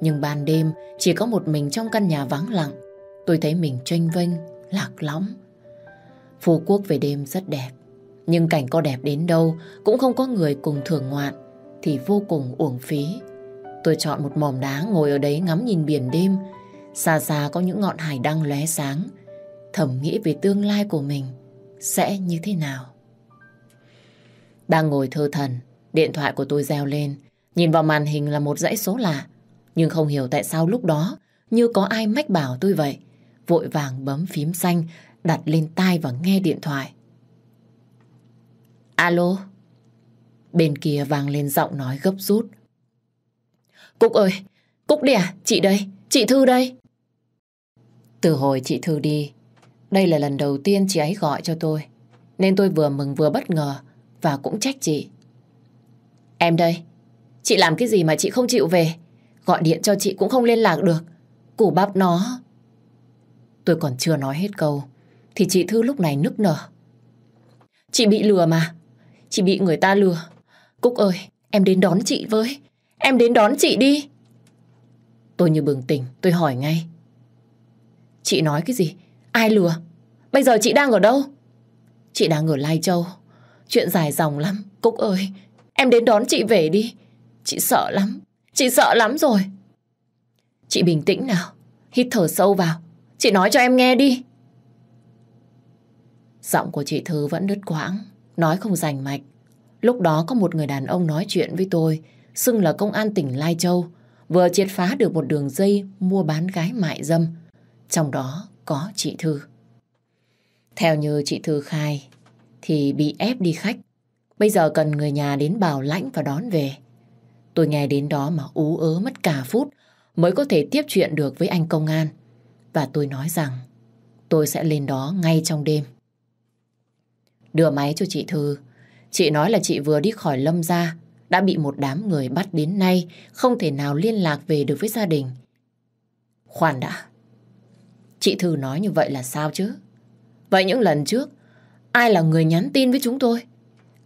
Nhưng ban đêm, chỉ có một mình trong căn nhà vắng lặng. Tôi thấy mình tranh vênh, lạc lõng. Phú Quốc về đêm rất đẹp. Nhưng cảnh có đẹp đến đâu cũng không có người cùng thưởng ngoạn thì vô cùng uổng phí. Tôi chọn một mỏm đá ngồi ở đấy ngắm nhìn biển đêm Xa xa có những ngọn hải đăng lóe sáng, thầm nghĩ về tương lai của mình sẽ như thế nào. Đang ngồi thơ thần, điện thoại của tôi reo lên, nhìn vào màn hình là một dãy số lạ, nhưng không hiểu tại sao lúc đó như có ai mách bảo tôi vậy. Vội vàng bấm phím xanh, đặt lên tai và nghe điện thoại. Alo? Bên kia vang lên giọng nói gấp rút. Cúc ơi, Cúc đi à? Chị đây, Chị Thư đây. Từ hồi chị Thư đi, đây là lần đầu tiên chị ấy gọi cho tôi. Nên tôi vừa mừng vừa bất ngờ và cũng trách chị. Em đây, chị làm cái gì mà chị không chịu về? Gọi điện cho chị cũng không liên lạc được. Củ bắp nó. Tôi còn chưa nói hết câu, thì chị Thư lúc này nức nở. Chị bị lừa mà. Chị bị người ta lừa. Cúc ơi, em đến đón chị với. Em đến đón chị đi. Tôi như bừng tỉnh, tôi hỏi ngay. Chị nói cái gì? Ai lừa? Bây giờ chị đang ở đâu? Chị đang ở Lai Châu. Chuyện dài dòng lắm. Cúc ơi, em đến đón chị về đi. Chị sợ lắm. Chị sợ lắm rồi. Chị bình tĩnh nào. Hít thở sâu vào. Chị nói cho em nghe đi. Giọng của chị Thư vẫn đứt quãng. Nói không rành mạch. Lúc đó có một người đàn ông nói chuyện với tôi. Xưng là công an tỉnh Lai Châu. Vừa triệt phá được một đường dây mua bán gái mại dâm. Trong đó có chị Thư. Theo như chị Thư khai, thì bị ép đi khách. Bây giờ cần người nhà đến bảo lãnh và đón về. Tôi nghe đến đó mà ú ớ mất cả phút mới có thể tiếp chuyện được với anh công an. Và tôi nói rằng tôi sẽ lên đó ngay trong đêm. Đưa máy cho chị Thư. Chị nói là chị vừa đi khỏi Lâm ra, đã bị một đám người bắt đến nay, không thể nào liên lạc về được với gia đình. Khoan đã. Chị Thư nói như vậy là sao chứ? Vậy những lần trước, ai là người nhắn tin với chúng tôi?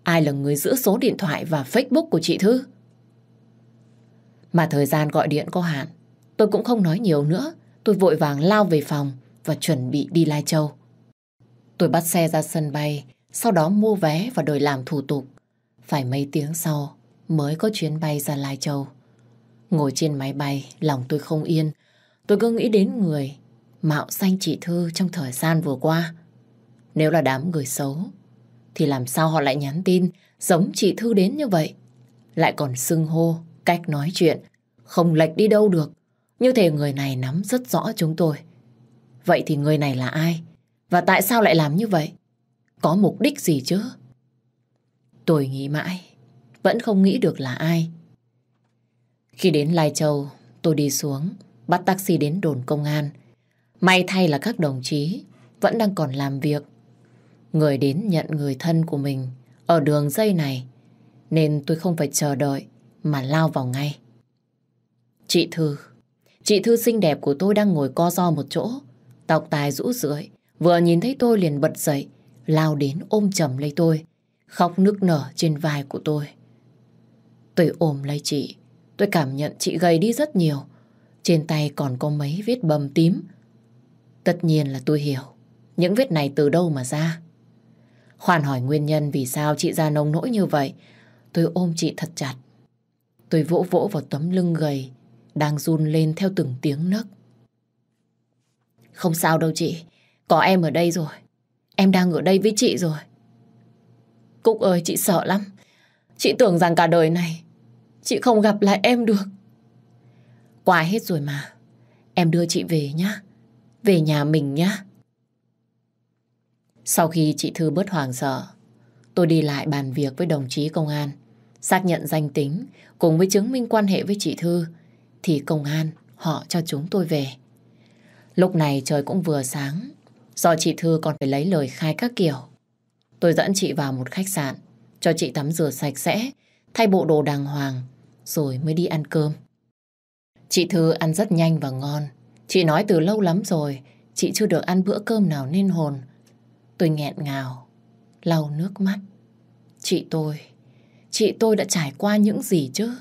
Ai là người giữ số điện thoại và Facebook của chị Thư? Mà thời gian gọi điện có hạn, tôi cũng không nói nhiều nữa. Tôi vội vàng lao về phòng và chuẩn bị đi Lai Châu. Tôi bắt xe ra sân bay, sau đó mua vé và đợi làm thủ tục. Phải mấy tiếng sau mới có chuyến bay ra Lai Châu. Ngồi trên máy bay, lòng tôi không yên. Tôi cứ nghĩ đến người mạo danh chị Thư trong thời gian vừa qua. Nếu là đám người xấu, thì làm sao họ lại nhắn tin giống chị Thư đến như vậy? Lại còn xưng hô, cách nói chuyện, không lệch đi đâu được. Như thể người này nắm rất rõ chúng tôi. Vậy thì người này là ai? Và tại sao lại làm như vậy? Có mục đích gì chứ? Tôi nghĩ mãi, vẫn không nghĩ được là ai. Khi đến Lai Châu, tôi đi xuống, bắt taxi đến đồn công an. May thay là các đồng chí vẫn đang còn làm việc. Người đến nhận người thân của mình ở đường dây này, nên tôi không phải chờ đợi mà lao vào ngay. Chị Thư, chị Thư xinh đẹp của tôi đang ngồi co ro một chỗ, tóc tai rũ rượi, vừa nhìn thấy tôi liền bật dậy, lao đến ôm chầm lấy tôi, khóc nức nở trên vai của tôi. Tôi ôm lấy chị, tôi cảm nhận chị gầy đi rất nhiều, trên tay còn có mấy vết bầm tím. Tất nhiên là tôi hiểu, những vết này từ đâu mà ra. Khoan hỏi nguyên nhân vì sao chị ra nông nỗi như vậy, tôi ôm chị thật chặt. Tôi vỗ vỗ vào tấm lưng gầy, đang run lên theo từng tiếng nấc. Không sao đâu chị, có em ở đây rồi. Em đang ở đây với chị rồi. Cúc ơi, chị sợ lắm. Chị tưởng rằng cả đời này chị không gặp lại em được. Qua hết rồi mà. Em đưa chị về nhá. Về nhà mình nhá. Sau khi chị Thư bớt hoàng sợ, tôi đi lại bàn việc với đồng chí công an, xác nhận danh tính cùng với chứng minh quan hệ với chị Thư, thì công an họ cho chúng tôi về. Lúc này trời cũng vừa sáng, do chị Thư còn phải lấy lời khai các kiểu. Tôi dẫn chị vào một khách sạn, cho chị tắm rửa sạch sẽ, thay bộ đồ đàng hoàng, rồi mới đi ăn cơm. Chị Thư ăn rất nhanh và ngon. Chị nói từ lâu lắm rồi, chị chưa được ăn bữa cơm nào nên hồn. Tôi nghẹn ngào, lau nước mắt. Chị tôi, chị tôi đã trải qua những gì chứ?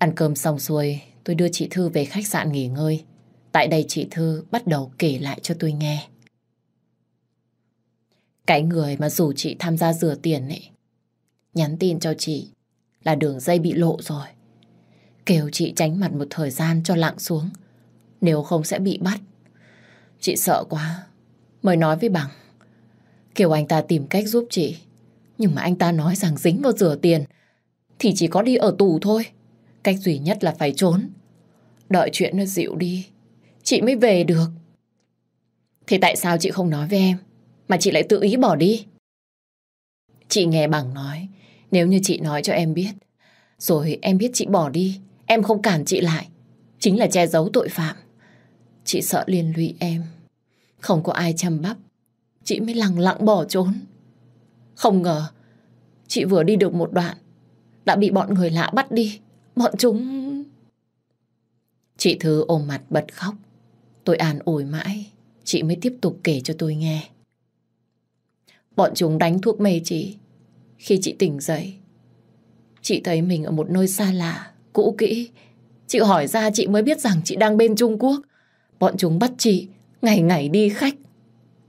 Ăn cơm xong xuôi, tôi đưa chị Thư về khách sạn nghỉ ngơi. Tại đây chị Thư bắt đầu kể lại cho tôi nghe. Cái người mà rủ chị tham gia rửa tiền ấy, nhắn tin cho chị là đường dây bị lộ rồi. Kêu chị tránh mặt một thời gian cho lặng xuống, nếu không sẽ bị bắt. Chị sợ quá, mới nói với bằng. Kêu anh ta tìm cách giúp chị, nhưng mà anh ta nói rằng dính vào rửa tiền, thì chỉ có đi ở tù thôi. Cách duy nhất là phải trốn. Đợi chuyện nó dịu đi, chị mới về được. Thì tại sao chị không nói với em, mà chị lại tự ý bỏ đi? Chị nghe bằng nói, nếu như chị nói cho em biết, rồi em biết chị bỏ đi, em không cản chị lại, chính là che giấu tội phạm. Chị sợ liên lụy em. Không có ai chăm bắp. Chị mới lặng lặng bỏ trốn. Không ngờ, chị vừa đi được một đoạn, đã bị bọn người lạ bắt đi. Bọn chúng... Chị Thư ôm mặt bật khóc. Tôi an ủi mãi, chị mới tiếp tục kể cho tôi nghe. Bọn chúng đánh thuốc mê chị. Khi chị tỉnh dậy, chị thấy mình ở một nơi xa lạ, cũ kỹ. Chị hỏi ra chị mới biết rằng chị đang bên Trung Quốc. Bọn chúng bắt chị, ngày ngày đi khách.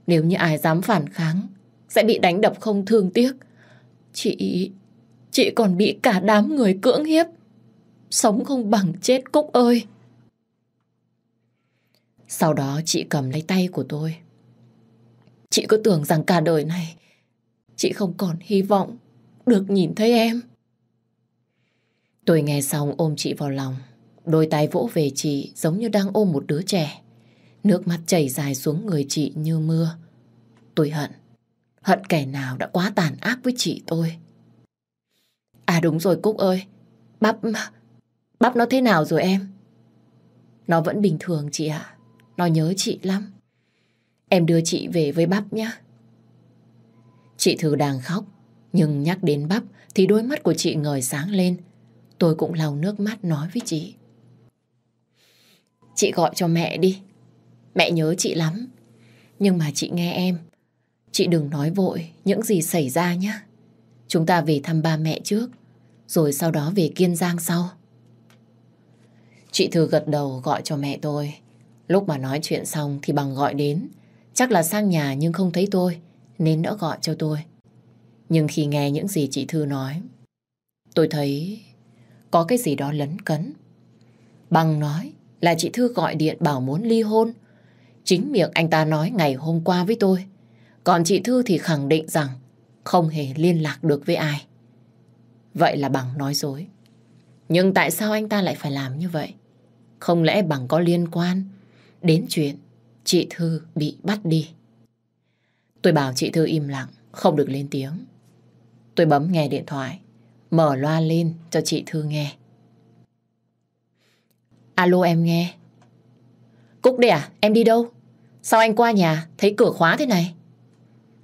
Nếu như ai dám phản kháng, sẽ bị đánh đập không thương tiếc. Chị... chị còn bị cả đám người cưỡng hiếp. Sống không bằng chết Cúc ơi. Sau đó chị cầm lấy tay của tôi. Chị cứ tưởng rằng cả đời này chị không còn hy vọng được nhìn thấy em. Tôi nghe xong ôm chị vào lòng. Đôi tay vỗ về chị giống như đang ôm một đứa trẻ. Nước mắt chảy dài xuống người chị như mưa. Tôi hận. Hận kẻ nào đã quá tàn ác với chị tôi. À đúng rồi Cúc ơi. Bắp... Bắp nó thế nào rồi em? Nó vẫn bình thường chị ạ. Nó nhớ chị lắm. Em đưa chị về với Bắp nhé. Chị thử đang khóc. Nhưng nhắc đến Bắp thì đôi mắt của chị ngời sáng lên. Tôi cũng lau nước mắt nói với chị. Chị gọi cho mẹ đi. Mẹ nhớ chị lắm. Nhưng mà chị nghe em. Chị đừng nói vội, những gì xảy ra nhé. Chúng ta về thăm ba mẹ trước. Rồi sau đó về Kiên Giang sau. Chị Thư gật đầu gọi cho mẹ tôi. Lúc mà nói chuyện xong thì bằng gọi đến. Chắc là sang nhà nhưng không thấy tôi. Nên đã gọi cho tôi. Nhưng khi nghe những gì chị Thư nói. Tôi thấy có cái gì đó lấn cấn. Bằng nói là chị Thư gọi điện bảo muốn ly hôn. Chính miệng anh ta nói ngày hôm qua với tôi. Còn chị Thư thì khẳng định rằng không hề liên lạc được với ai. Vậy là Bằng nói dối. Nhưng tại sao anh ta lại phải làm như vậy? Không lẽ Bằng có liên quan đến chuyện chị Thư bị bắt đi? Tôi bảo chị Thư im lặng, không được lên tiếng. Tôi bấm nghe điện thoại, mở loa lên cho chị Thư nghe. Alo em nghe. Cúc đây à? Em đi đâu? Sao anh qua nhà thấy cửa khóa thế này?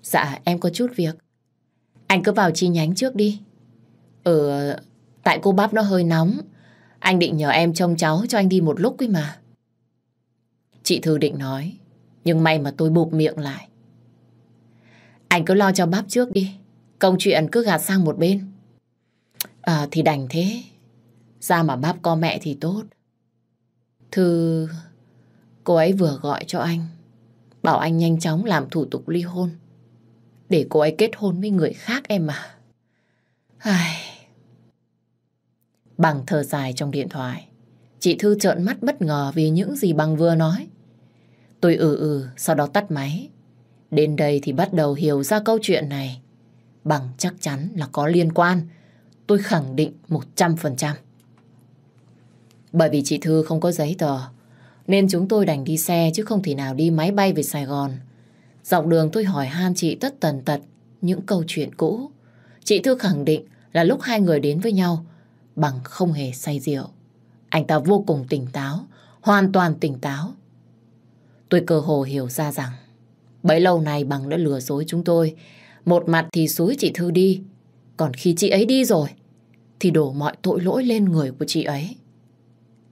Dạ em có chút việc. Anh cứ vào chi nhánh trước đi. Ừ, tại cô bắp nó hơi nóng. Anh định nhờ em trông cháu cho anh đi một lúc ấy mà. Chị Thư định nói, nhưng may mà tôi bụp miệng lại. Anh cứ lo cho bắp trước đi. Công chuyện cứ gạt sang một bên. À thì đành thế. Ra mà bắp có mẹ thì tốt. Thư... Cô ấy vừa gọi cho anh. Bảo anh nhanh chóng làm thủ tục ly hôn. Để cô ấy kết hôn với người khác em mà. Ai... Bằng thở dài trong điện thoại. Chị Thư trợn mắt bất ngờ vì những gì Bằng vừa nói. Tôi ừ ừ, sau đó tắt máy. Đến đây thì bắt đầu hiểu ra câu chuyện này. Bằng chắc chắn là có liên quan. Tôi khẳng định 100%. Bởi vì chị Thư không có giấy tờ, nên chúng tôi đành đi xe chứ không thể nào đi máy bay về Sài Gòn. Dọc đường tôi hỏi han chị tất tần tật những câu chuyện cũ. Chị Thư khẳng định là lúc hai người đến với nhau, bằng không hề say rượu. Anh ta vô cùng tỉnh táo, hoàn toàn tỉnh táo. Tôi cơ hồ hiểu ra rằng bấy lâu nay bằng đã lừa dối chúng tôi. Một mặt thì xúi chị Thư đi, còn khi chị ấy đi rồi, thì đổ mọi tội lỗi lên người của chị ấy.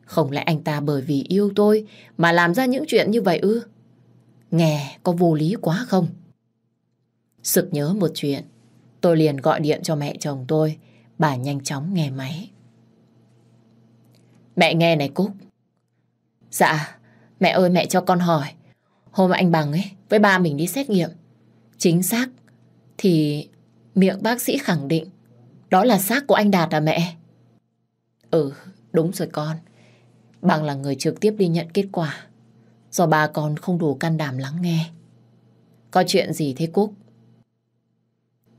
Không lẽ anh ta bởi vì yêu tôi mà làm ra những chuyện như vậy ư? Nghe có vô lý quá không? Sực nhớ một chuyện, tôi liền gọi điện cho mẹ chồng tôi, bà nhanh chóng nghe máy. Mẹ nghe này Cúc. Dạ, mẹ ơi mẹ cho con hỏi. Hôm anh Bằng ấy, với ba mình đi xét nghiệm. Chính xác, thì miệng bác sĩ khẳng định đó là xác của anh Đạt à mẹ? Ừ, đúng rồi con. Bằng là người trực tiếp đi nhận kết quả. Do ba con không đủ can đảm lắng nghe. Có chuyện gì thế Cúc?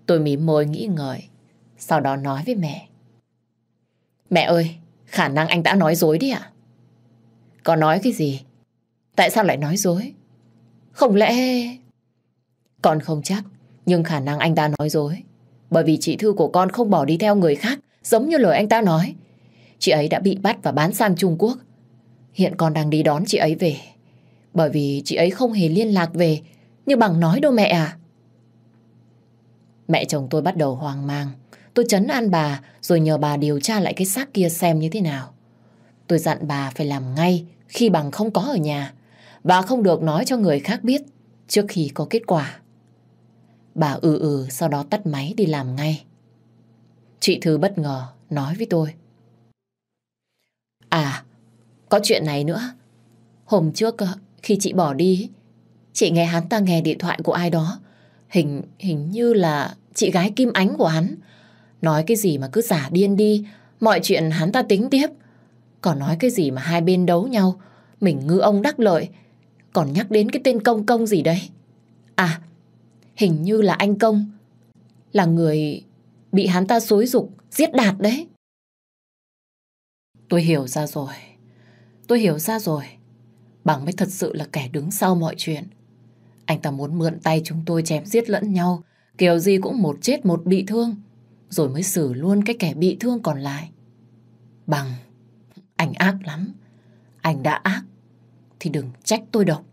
Tôi mím môi nghĩ ngợi. Sau đó nói với mẹ. Mẹ ơi, khả năng anh đã nói dối đi ạ. Có nói cái gì? Tại sao lại nói dối? Không lẽ... Con không chắc, nhưng khả năng anh ta nói dối. Bởi vì chị Thư của con không bỏ đi theo người khác, giống như lời anh ta nói. Chị ấy đã bị bắt và bán sang Trung Quốc. Hiện con đang đi đón chị ấy về. Bởi vì chị ấy không hề liên lạc về như bằng nói đâu mẹ à. Mẹ chồng tôi bắt đầu hoang mang. Tôi chấn an bà rồi nhờ bà điều tra lại cái xác kia xem như thế nào. Tôi dặn bà phải làm ngay khi bằng không có ở nhà và không được nói cho người khác biết trước khi có kết quả. Bà ừ ừ sau đó tắt máy đi làm ngay. Chị Thư bất ngờ nói với tôi. À, có chuyện này nữa. Hôm trước ờ, khi chị bỏ đi, chị nghe hắn ta nghe điện thoại của ai đó. Hình hình như là chị gái Kim Ánh của hắn. Nói cái gì mà cứ giả điên đi, mọi chuyện hắn ta tính tiếp. Còn nói cái gì mà hai bên đấu nhau, mình ngư ông đắc lợi. Còn nhắc đến cái tên công công gì đấy. À, hình như là anh công. Là người bị hắn ta xối dục, giết đạt đấy. Tôi hiểu ra rồi. Tôi hiểu ra rồi. Bằng mới thật sự là kẻ đứng sau mọi chuyện. Anh ta muốn mượn tay chúng tôi chém giết lẫn nhau, kiểu gì cũng một chết một bị thương, rồi mới xử luôn cái kẻ bị thương còn lại. Bằng, anh ác lắm. Anh đã ác, thì đừng trách tôi độc.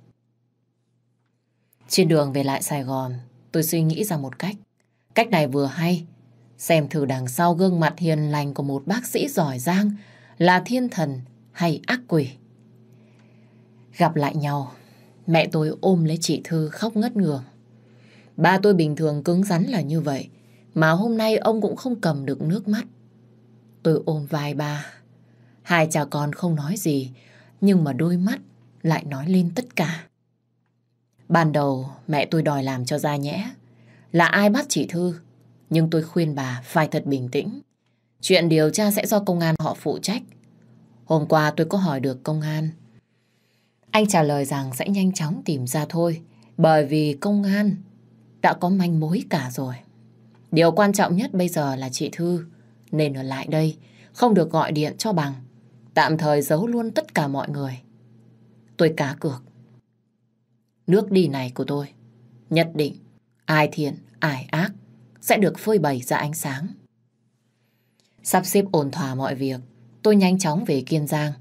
Trên đường về lại Sài Gòn, tôi suy nghĩ ra một cách. Cách này vừa hay, xem thử đằng sau gương mặt hiền lành của một bác sĩ giỏi giang là thiên thần hay ác quỷ. Gặp lại nhau, mẹ tôi ôm lấy chị Thư khóc ngất ngường. Ba tôi bình thường cứng rắn là như vậy, mà hôm nay ông cũng không cầm được nước mắt. Tôi ôm vai ba. Hai cha con không nói gì, nhưng mà đôi mắt lại nói lên tất cả. Ban đầu mẹ tôi đòi làm cho ra nhẽ. Là ai bắt chị Thư? Nhưng tôi khuyên bà phải thật bình tĩnh. Chuyện điều tra sẽ do công an họ phụ trách. Hôm qua tôi có hỏi được công an. Anh trả lời rằng sẽ nhanh chóng tìm ra thôi. Bởi vì công an đã có manh mối cả rồi. Điều quan trọng nhất bây giờ là chị Thư. Nên ở lại đây, không được gọi điện cho bằng. Tạm thời giấu luôn tất cả mọi người. Tôi cá cược. Nước đi này của tôi, nhất định ai thiện, ai ác sẽ được phơi bày ra ánh sáng. Sắp xếp ổn thỏa mọi việc, tôi nhanh chóng về Kiên Giang.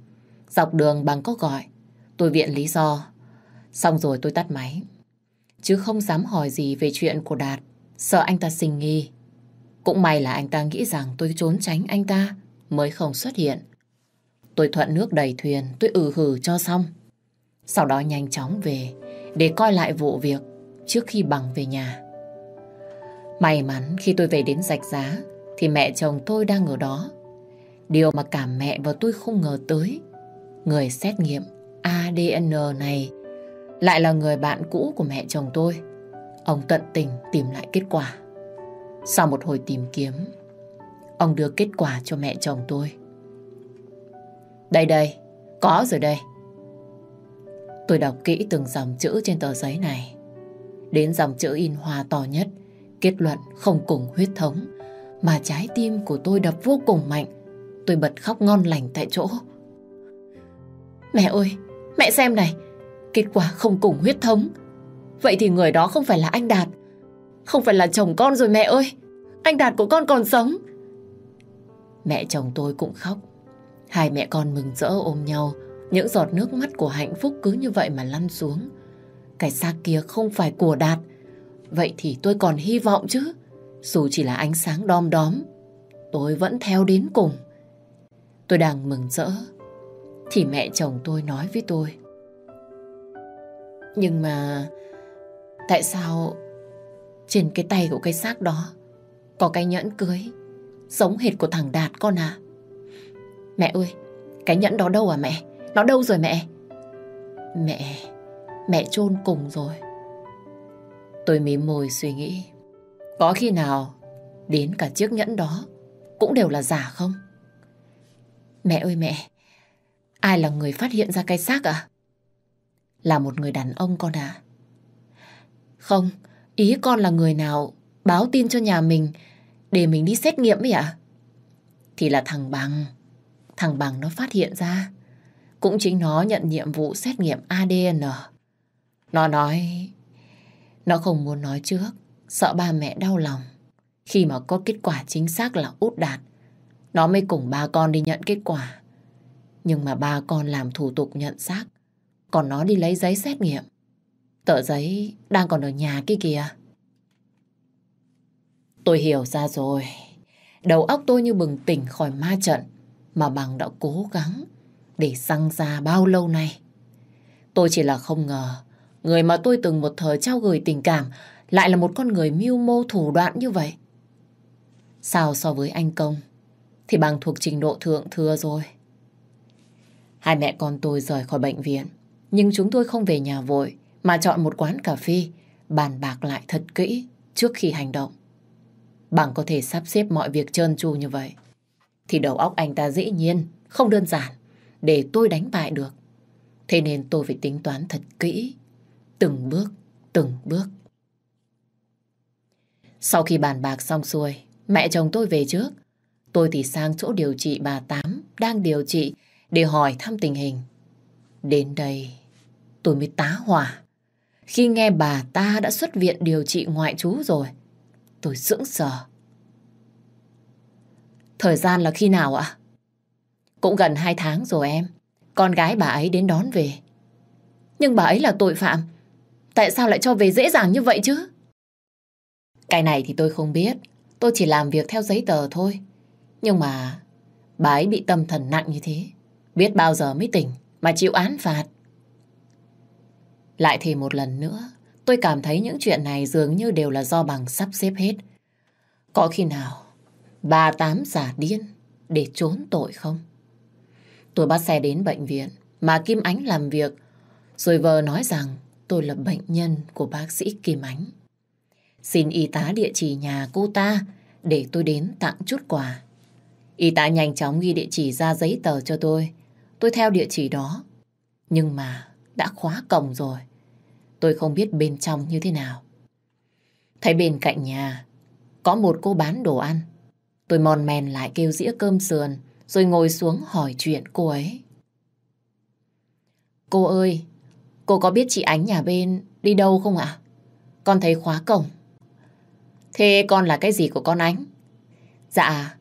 Dọc đường bằng có gọi, tôi viện lý do. Xong rồi tôi tắt máy. Chứ không dám hỏi gì về chuyện của Đạt, sợ anh ta sinh nghi. Cũng may là anh ta nghĩ rằng tôi trốn tránh anh ta mới không xuất hiện. Tôi thuận nước đầy thuyền, tôi ừ hừ cho xong. Sau đó nhanh chóng về để coi lại vụ việc trước khi bằng về nhà. May mắn khi tôi về đến rạch giá thì mẹ chồng tôi đang ở đó. Điều mà cả mẹ và tôi không ngờ tới. Người xét nghiệm ADN này lại là người bạn cũ của mẹ chồng tôi. Ông tận tình tìm lại kết quả. Sau một hồi tìm kiếm, ông đưa kết quả cho mẹ chồng tôi. Đây đây, có rồi đây. Tôi đọc kỹ từng dòng chữ trên tờ giấy này. Đến dòng chữ in hoa to nhất, kết luận không cùng huyết thống, mà trái tim của tôi đập vô cùng mạnh. Tôi bật khóc ngon lành tại chỗ. Mẹ ơi, mẹ xem này, kết quả không cùng huyết thống. Vậy thì người đó không phải là anh Đạt, không phải là chồng con rồi mẹ ơi. Anh Đạt của con còn sống. Mẹ chồng tôi cũng khóc. Hai mẹ con mừng rỡ ôm nhau, những giọt nước mắt của hạnh phúc cứ như vậy mà lăn xuống. Cái xác kia không phải của Đạt. Vậy thì tôi còn hy vọng chứ. Dù chỉ là ánh sáng đom đóm, tôi vẫn theo đến cùng. Tôi đang mừng rỡ, thì mẹ chồng tôi nói với tôi. Nhưng mà tại sao trên cái tay của cái xác đó có cái nhẫn cưới giống hệt của thằng Đạt con à? Mẹ ơi, cái nhẫn đó đâu à mẹ? Nó đâu rồi mẹ? Mẹ, mẹ chôn cùng rồi. Tôi mím môi suy nghĩ. Có khi nào đến cả chiếc nhẫn đó cũng đều là giả không? Mẹ ơi mẹ, ai là người phát hiện ra cái xác à? Là một người đàn ông con à? Không, ý con là người nào báo tin cho nhà mình để mình đi xét nghiệm ấy ạ? Thì là thằng Bằng. Thằng Bằng nó phát hiện ra. Cũng chính nó nhận nhiệm vụ xét nghiệm ADN. Nó nói... Nó không muốn nói trước, sợ ba mẹ đau lòng. Khi mà có kết quả chính xác là út đạt, nó mới cùng ba con đi nhận kết quả. Nhưng mà ba con làm thủ tục nhận xác. Còn nó đi lấy giấy xét nghiệm. Tờ giấy đang còn ở nhà kia kìa. Tôi hiểu ra rồi. Đầu óc tôi như bừng tỉnh khỏi ma trận mà bằng đã cố gắng để xăng ra bao lâu nay. Tôi chỉ là không ngờ, người mà tôi từng một thời trao gửi tình cảm lại là một con người mưu mô thủ đoạn như vậy. Sao so với anh Công thì bằng thuộc trình độ thượng thừa rồi. Hai mẹ con tôi rời khỏi bệnh viện, nhưng chúng tôi không về nhà vội mà chọn một quán cà phê bàn bạc lại thật kỹ trước khi hành động. Bằng có thể sắp xếp mọi việc trơn tru như vậy thì đầu óc anh ta dĩ nhiên không đơn giản để tôi đánh bại được. Thế nên tôi phải tính toán thật kỹ, từng bước, từng bước. Sau khi bàn bạc xong xuôi, mẹ chồng tôi về trước. Tôi thì sang chỗ điều trị bà Tám đang điều trị để hỏi thăm tình hình. Đến đây, tôi mới tá hỏa. Khi nghe bà ta đã xuất viện điều trị ngoại trú rồi, tôi sững sờ. Thời gian là khi nào ạ? Cũng gần hai tháng rồi em. Con gái bà ấy đến đón về. Nhưng bà ấy là tội phạm. Tại sao lại cho về dễ dàng như vậy chứ? Cái này thì tôi không biết. Tôi chỉ làm việc theo giấy tờ thôi. Nhưng mà bà ấy bị tâm thần nặng như thế. Biết bao giờ mới tỉnh mà chịu án phạt. Lại thì một lần nữa, tôi cảm thấy những chuyện này dường như đều là do bằng sắp xếp hết. Có khi nào bà tám giả điên để trốn tội không? Tôi bắt xe đến bệnh viện mà Kim Ánh làm việc. Rồi vợ nói rằng tôi là bệnh nhân của bác sĩ Kim Ánh. Xin y tá địa chỉ nhà cô ta để tôi đến tặng chút quà. Y tá nhanh chóng ghi địa chỉ ra giấy tờ cho tôi. Tôi theo địa chỉ đó. Nhưng mà đã khóa cổng rồi. Tôi không biết bên trong như thế nào. Thấy bên cạnh nhà có một cô bán đồ ăn. Tôi mòn men lại kêu dĩa cơm sườn rồi ngồi xuống hỏi chuyện cô ấy. Cô ơi, cô có biết chị Ánh nhà bên đi đâu không ạ? Con thấy khóa cổng. Thế con là cái gì của con Ánh? Dạ,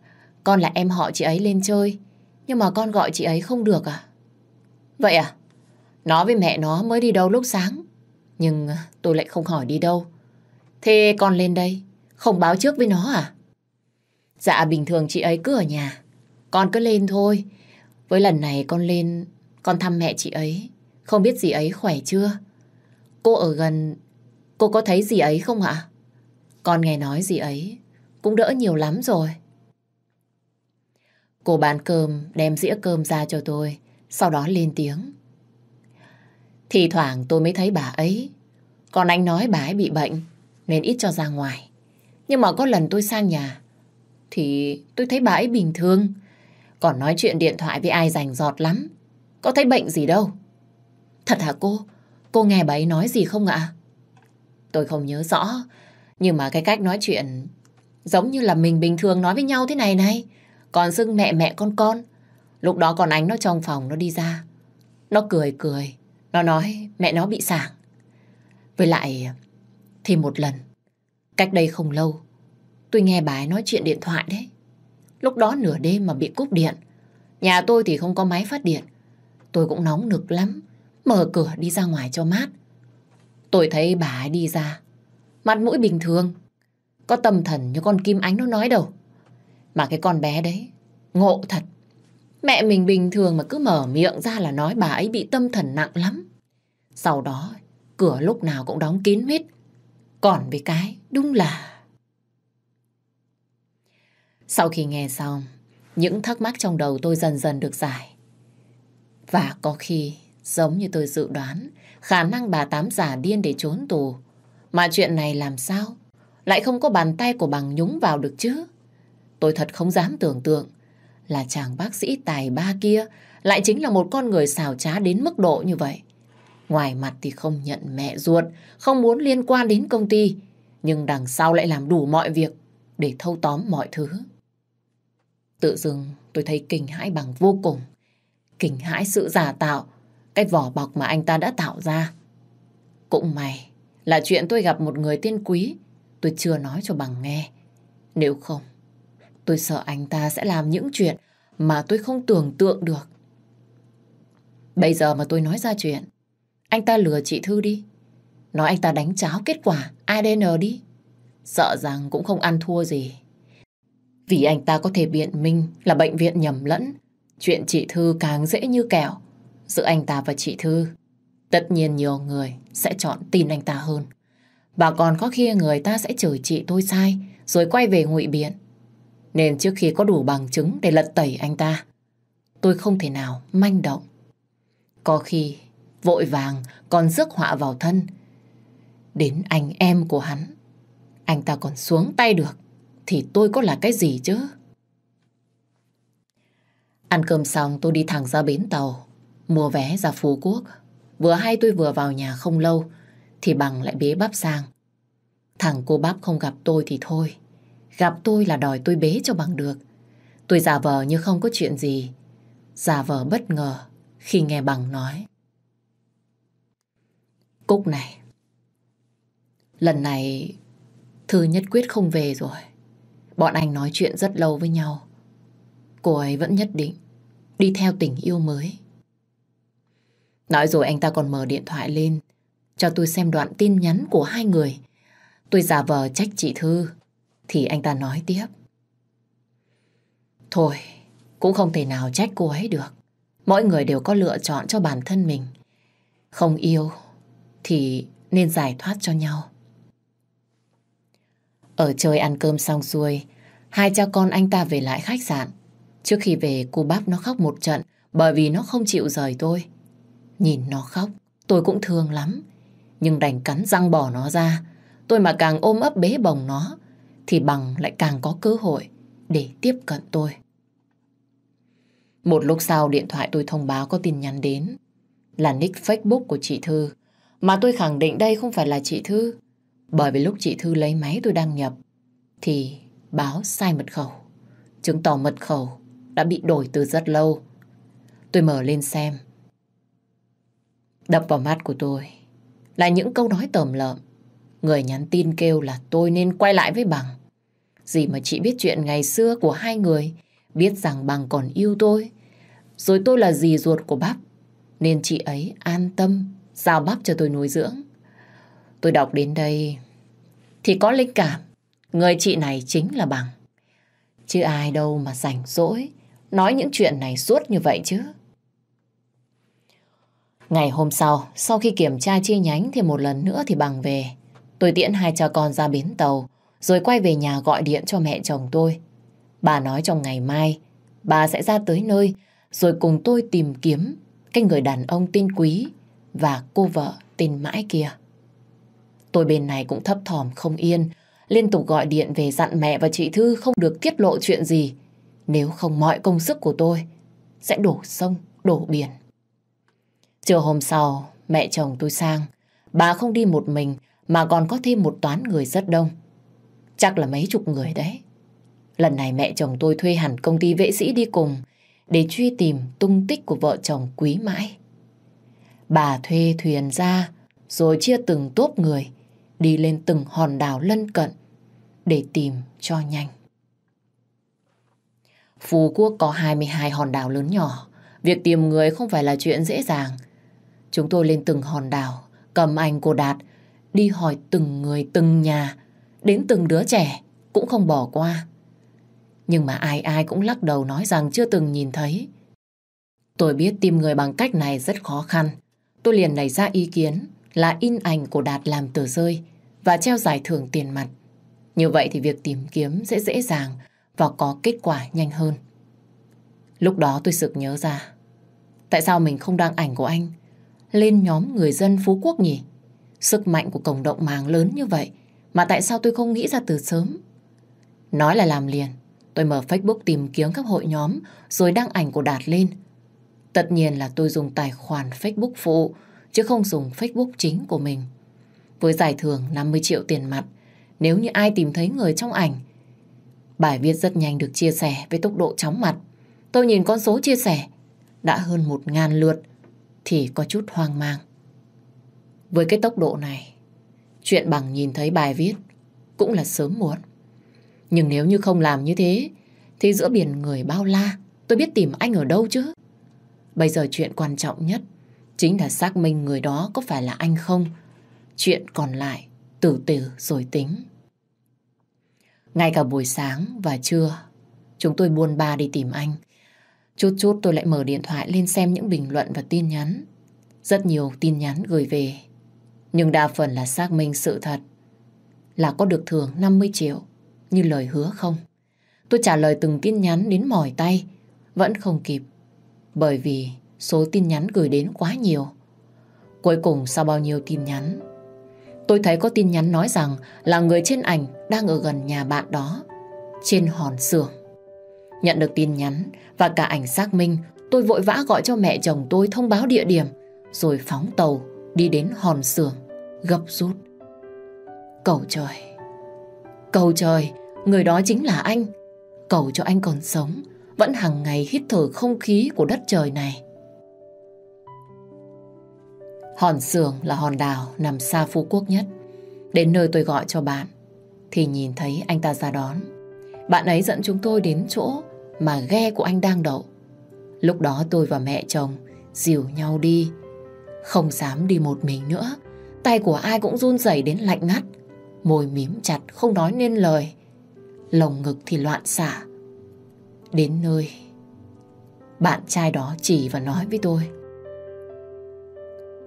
con là em họ chị ấy lên chơi, nhưng mà con gọi chị ấy không được à? Vậy à? Nó với mẹ nó mới đi đâu lúc sáng, nhưng à, tôi lại không hỏi đi đâu. Thế con lên đây, không báo trước với nó à? Dạ bình thường chị ấy cứ ở nhà. Con cứ lên thôi. Với lần này con lên, con thăm mẹ chị ấy. Không biết gì ấy khỏe chưa? Cô ở gần, cô có thấy gì ấy không ạ? Con nghe nói gì ấy cũng đỡ nhiều lắm rồi. Cô bán cơm đem dĩa cơm ra cho tôi, sau đó lên tiếng. Thì thoảng tôi mới thấy bà ấy. Còn anh nói bà ấy bị bệnh, nên ít cho ra ngoài. Nhưng mà có lần tôi sang nhà, thì tôi thấy bà ấy bình thường. Còn nói chuyện điện thoại với ai rành giọt lắm. Có thấy bệnh gì đâu. Thật hả cô? Cô nghe bà ấy nói gì không ạ? Tôi không nhớ rõ. Nhưng mà cái cách nói chuyện giống như là mình bình thường nói với nhau thế này này. Còn xưng mẹ mẹ con con. Lúc đó còn ánh nó trong phòng nó đi ra. Nó cười cười. Nó nói mẹ nó bị sảng. Với lại thì một lần cách đây không lâu tôi nghe bà ấy nói chuyện điện thoại đấy. Lúc đó nửa đêm mà bị cúp điện. Nhà tôi thì không có máy phát điện. Tôi cũng nóng nực lắm. Mở cửa đi ra ngoài cho mát. Tôi thấy bà ấy đi ra. Mặt mũi bình thường. Có tâm thần như con Kim Ánh nó nói đâu. Mà cái con bé đấy, ngộ thật. Mẹ mình bình thường mà cứ mở miệng ra là nói bà ấy bị tâm thần nặng lắm. Sau đó, cửa lúc nào cũng đóng kín mít. Còn về cái, đúng là... Sau khi nghe xong, những thắc mắc trong đầu tôi dần dần được giải. Và có khi, giống như tôi dự đoán, khả năng bà Tám giả điên để trốn tù. Mà chuyện này làm sao? Lại không có bàn tay của bằng nhúng vào được chứ? Tôi thật không dám tưởng tượng là chàng bác sĩ tài ba kia lại chính là một con người xào trá đến mức độ như vậy. Ngoài mặt thì không nhận mẹ ruột, không muốn liên quan đến công ty, nhưng đằng sau lại làm đủ mọi việc để thâu tóm mọi thứ. Tự dưng tôi thấy kinh hãi bằng vô cùng. Kinh hãi sự giả tạo, cái vỏ bọc mà anh ta đã tạo ra. Cũng may là chuyện tôi gặp một người tiên quý, tôi chưa nói cho bằng nghe. Nếu không, tôi sợ anh ta sẽ làm những chuyện mà tôi không tưởng tượng được. Bây giờ mà tôi nói ra chuyện, anh ta lừa chị Thư đi. Nói anh ta đánh cháo kết quả ADN đi. Sợ rằng cũng không ăn thua gì. Vì anh ta có thể biện minh là bệnh viện nhầm lẫn. Chuyện chị Thư càng dễ như kẹo. Giữa anh ta và chị Thư, tất nhiên nhiều người sẽ chọn tin anh ta hơn. Và còn có khi người ta sẽ chửi chị tôi sai, rồi quay về ngụy biện. Nên trước khi có đủ bằng chứng để lật tẩy anh ta, tôi không thể nào manh động. Có khi vội vàng còn rước họa vào thân. Đến anh em của hắn, anh ta còn xuống tay được, thì tôi có là cái gì chứ? Ăn cơm xong tôi đi thẳng ra bến tàu, mua vé ra Phú Quốc. Vừa hay tôi vừa vào nhà không lâu, thì bằng lại bế bắp sang. Thằng cô bắp không gặp tôi thì thôi, gặp tôi là đòi tôi bế cho bằng được. Tôi giả vờ như không có chuyện gì, giả vờ bất ngờ khi nghe bằng nói. Cúc này, lần này Thư nhất quyết không về rồi. Bọn anh nói chuyện rất lâu với nhau. Cô ấy vẫn nhất định đi theo tình yêu mới. Nói rồi anh ta còn mở điện thoại lên cho tôi xem đoạn tin nhắn của hai người. Tôi giả vờ trách chị Thư thì anh ta nói tiếp. Thôi, cũng không thể nào trách cô ấy được. Mỗi người đều có lựa chọn cho bản thân mình. Không yêu thì nên giải thoát cho nhau. Ở chơi ăn cơm xong xuôi, hai cha con anh ta về lại khách sạn. Trước khi về, cô bác nó khóc một trận bởi vì nó không chịu rời tôi. Nhìn nó khóc, tôi cũng thương lắm. Nhưng đành cắn răng bỏ nó ra. Tôi mà càng ôm ấp bế bồng nó, thì bằng lại càng có cơ hội để tiếp cận tôi. Một lúc sau điện thoại tôi thông báo có tin nhắn đến. Là nick Facebook của chị Thư. Mà tôi khẳng định đây không phải là chị Thư. Bởi vì lúc chị Thư lấy máy tôi đăng nhập, thì báo sai mật khẩu. Chứng tỏ mật khẩu đã bị đổi từ rất lâu. Tôi mở lên xem. Đập vào mắt của tôi là những câu nói tởm lợm. Người nhắn tin kêu là tôi nên quay lại với bằng. Gì mà chị biết chuyện ngày xưa của hai người, biết rằng bằng còn yêu tôi. Rồi tôi là dì ruột của bắp, nên chị ấy an tâm giao bắp cho tôi nuôi dưỡng. Tôi đọc đến đây thì có linh cảm. Người chị này chính là bằng. Chứ ai đâu mà rảnh rỗi nói những chuyện này suốt như vậy chứ. Ngày hôm sau, sau khi kiểm tra chi nhánh thì một lần nữa thì bằng về. Tôi tiễn hai cha con ra bến tàu, rồi quay về nhà gọi điện cho mẹ chồng tôi. Bà nói trong ngày mai, bà sẽ ra tới nơi, rồi cùng tôi tìm kiếm cái người đàn ông tên Quý và cô vợ tên Mãi kia. Tôi bên này cũng thấp thỏm không yên, liên tục gọi điện về dặn mẹ và chị Thư không được tiết lộ chuyện gì. Nếu không mọi công sức của tôi sẽ đổ sông, đổ biển. Chiều hôm sau, mẹ chồng tôi sang. Bà không đi một mình mà còn có thêm một toán người rất đông. Chắc là mấy chục người đấy. Lần này mẹ chồng tôi thuê hẳn công ty vệ sĩ đi cùng để truy tìm tung tích của vợ chồng quý mãi. Bà thuê thuyền ra rồi chia từng tốp người đi lên từng hòn đảo lân cận để tìm cho nhanh. Phú Quốc có 22 hòn đảo lớn nhỏ. Việc tìm người không phải là chuyện dễ dàng. Chúng tôi lên từng hòn đảo, cầm ảnh của Đạt, đi hỏi từng người, từng nhà, đến từng đứa trẻ, cũng không bỏ qua. Nhưng mà ai ai cũng lắc đầu nói rằng chưa từng nhìn thấy. Tôi biết tìm người bằng cách này rất khó khăn. Tôi liền nảy ra ý kiến là in ảnh của Đạt làm tờ rơi và treo giải thưởng tiền mặt. Như vậy thì việc tìm kiếm sẽ dễ dàng và có kết quả nhanh hơn. Lúc đó tôi sực nhớ ra Tại sao mình không đăng ảnh của anh lên nhóm người dân Phú Quốc nhỉ? Sức mạnh của cộng đồng màng lớn như vậy mà tại sao tôi không nghĩ ra từ sớm? Nói là làm liền. Tôi mở Facebook tìm kiếm các hội nhóm rồi đăng ảnh của Đạt lên. Tất nhiên là tôi dùng tài khoản Facebook phụ chứ không dùng Facebook chính của mình. Với giải thưởng 50 triệu tiền mặt, nếu như ai tìm thấy người trong ảnh, bài viết rất nhanh được chia sẻ với tốc độ chóng mặt. Tôi nhìn con số chia sẻ đã hơn 1.000 lượt thì có chút hoang mang. Với cái tốc độ này, chuyện bằng nhìn thấy bài viết cũng là sớm muộn. Nhưng nếu như không làm như thế, thì giữa biển người bao la, tôi biết tìm anh ở đâu chứ? Bây giờ chuyện quan trọng nhất chính là xác minh người đó có phải là anh không. Chuyện còn lại từ từ rồi tính. Ngay cả buổi sáng và trưa, chúng tôi buôn ba đi tìm anh. Chút chút tôi lại mở điện thoại lên xem những bình luận và tin nhắn. Rất nhiều tin nhắn gửi về. Nhưng đa phần là xác minh sự thật. Là có được thưởng 50 triệu như lời hứa không? Tôi trả lời từng tin nhắn đến mỏi tay. Vẫn không kịp. Bởi vì số tin nhắn gửi đến quá nhiều. Cuối cùng sau bao nhiêu tin nhắn, tôi thấy có tin nhắn nói rằng là người trên ảnh đang ở gần nhà bạn đó, trên hòn xưởng. Nhận được tin nhắn và cả ảnh xác minh, tôi vội vã gọi cho mẹ chồng tôi thông báo địa điểm, rồi phóng tàu đi đến hòn xưởng, gấp rút. Cầu trời! Cầu trời! Người đó chính là anh. Cầu cho anh còn sống, vẫn hàng ngày hít thở không khí của đất trời này. Hòn Sường là hòn đảo nằm xa Phú Quốc nhất. Đến nơi tôi gọi cho bạn, thì nhìn thấy anh ta ra đón. Bạn ấy dẫn chúng tôi đến chỗ mà ghe của anh đang đậu. Lúc đó tôi và mẹ chồng dìu nhau đi. Không dám đi một mình nữa. Tay của ai cũng run rẩy đến lạnh ngắt. Môi mím chặt không nói nên lời. Lồng ngực thì loạn xạ. Đến nơi, bạn trai đó chỉ và nói với tôi.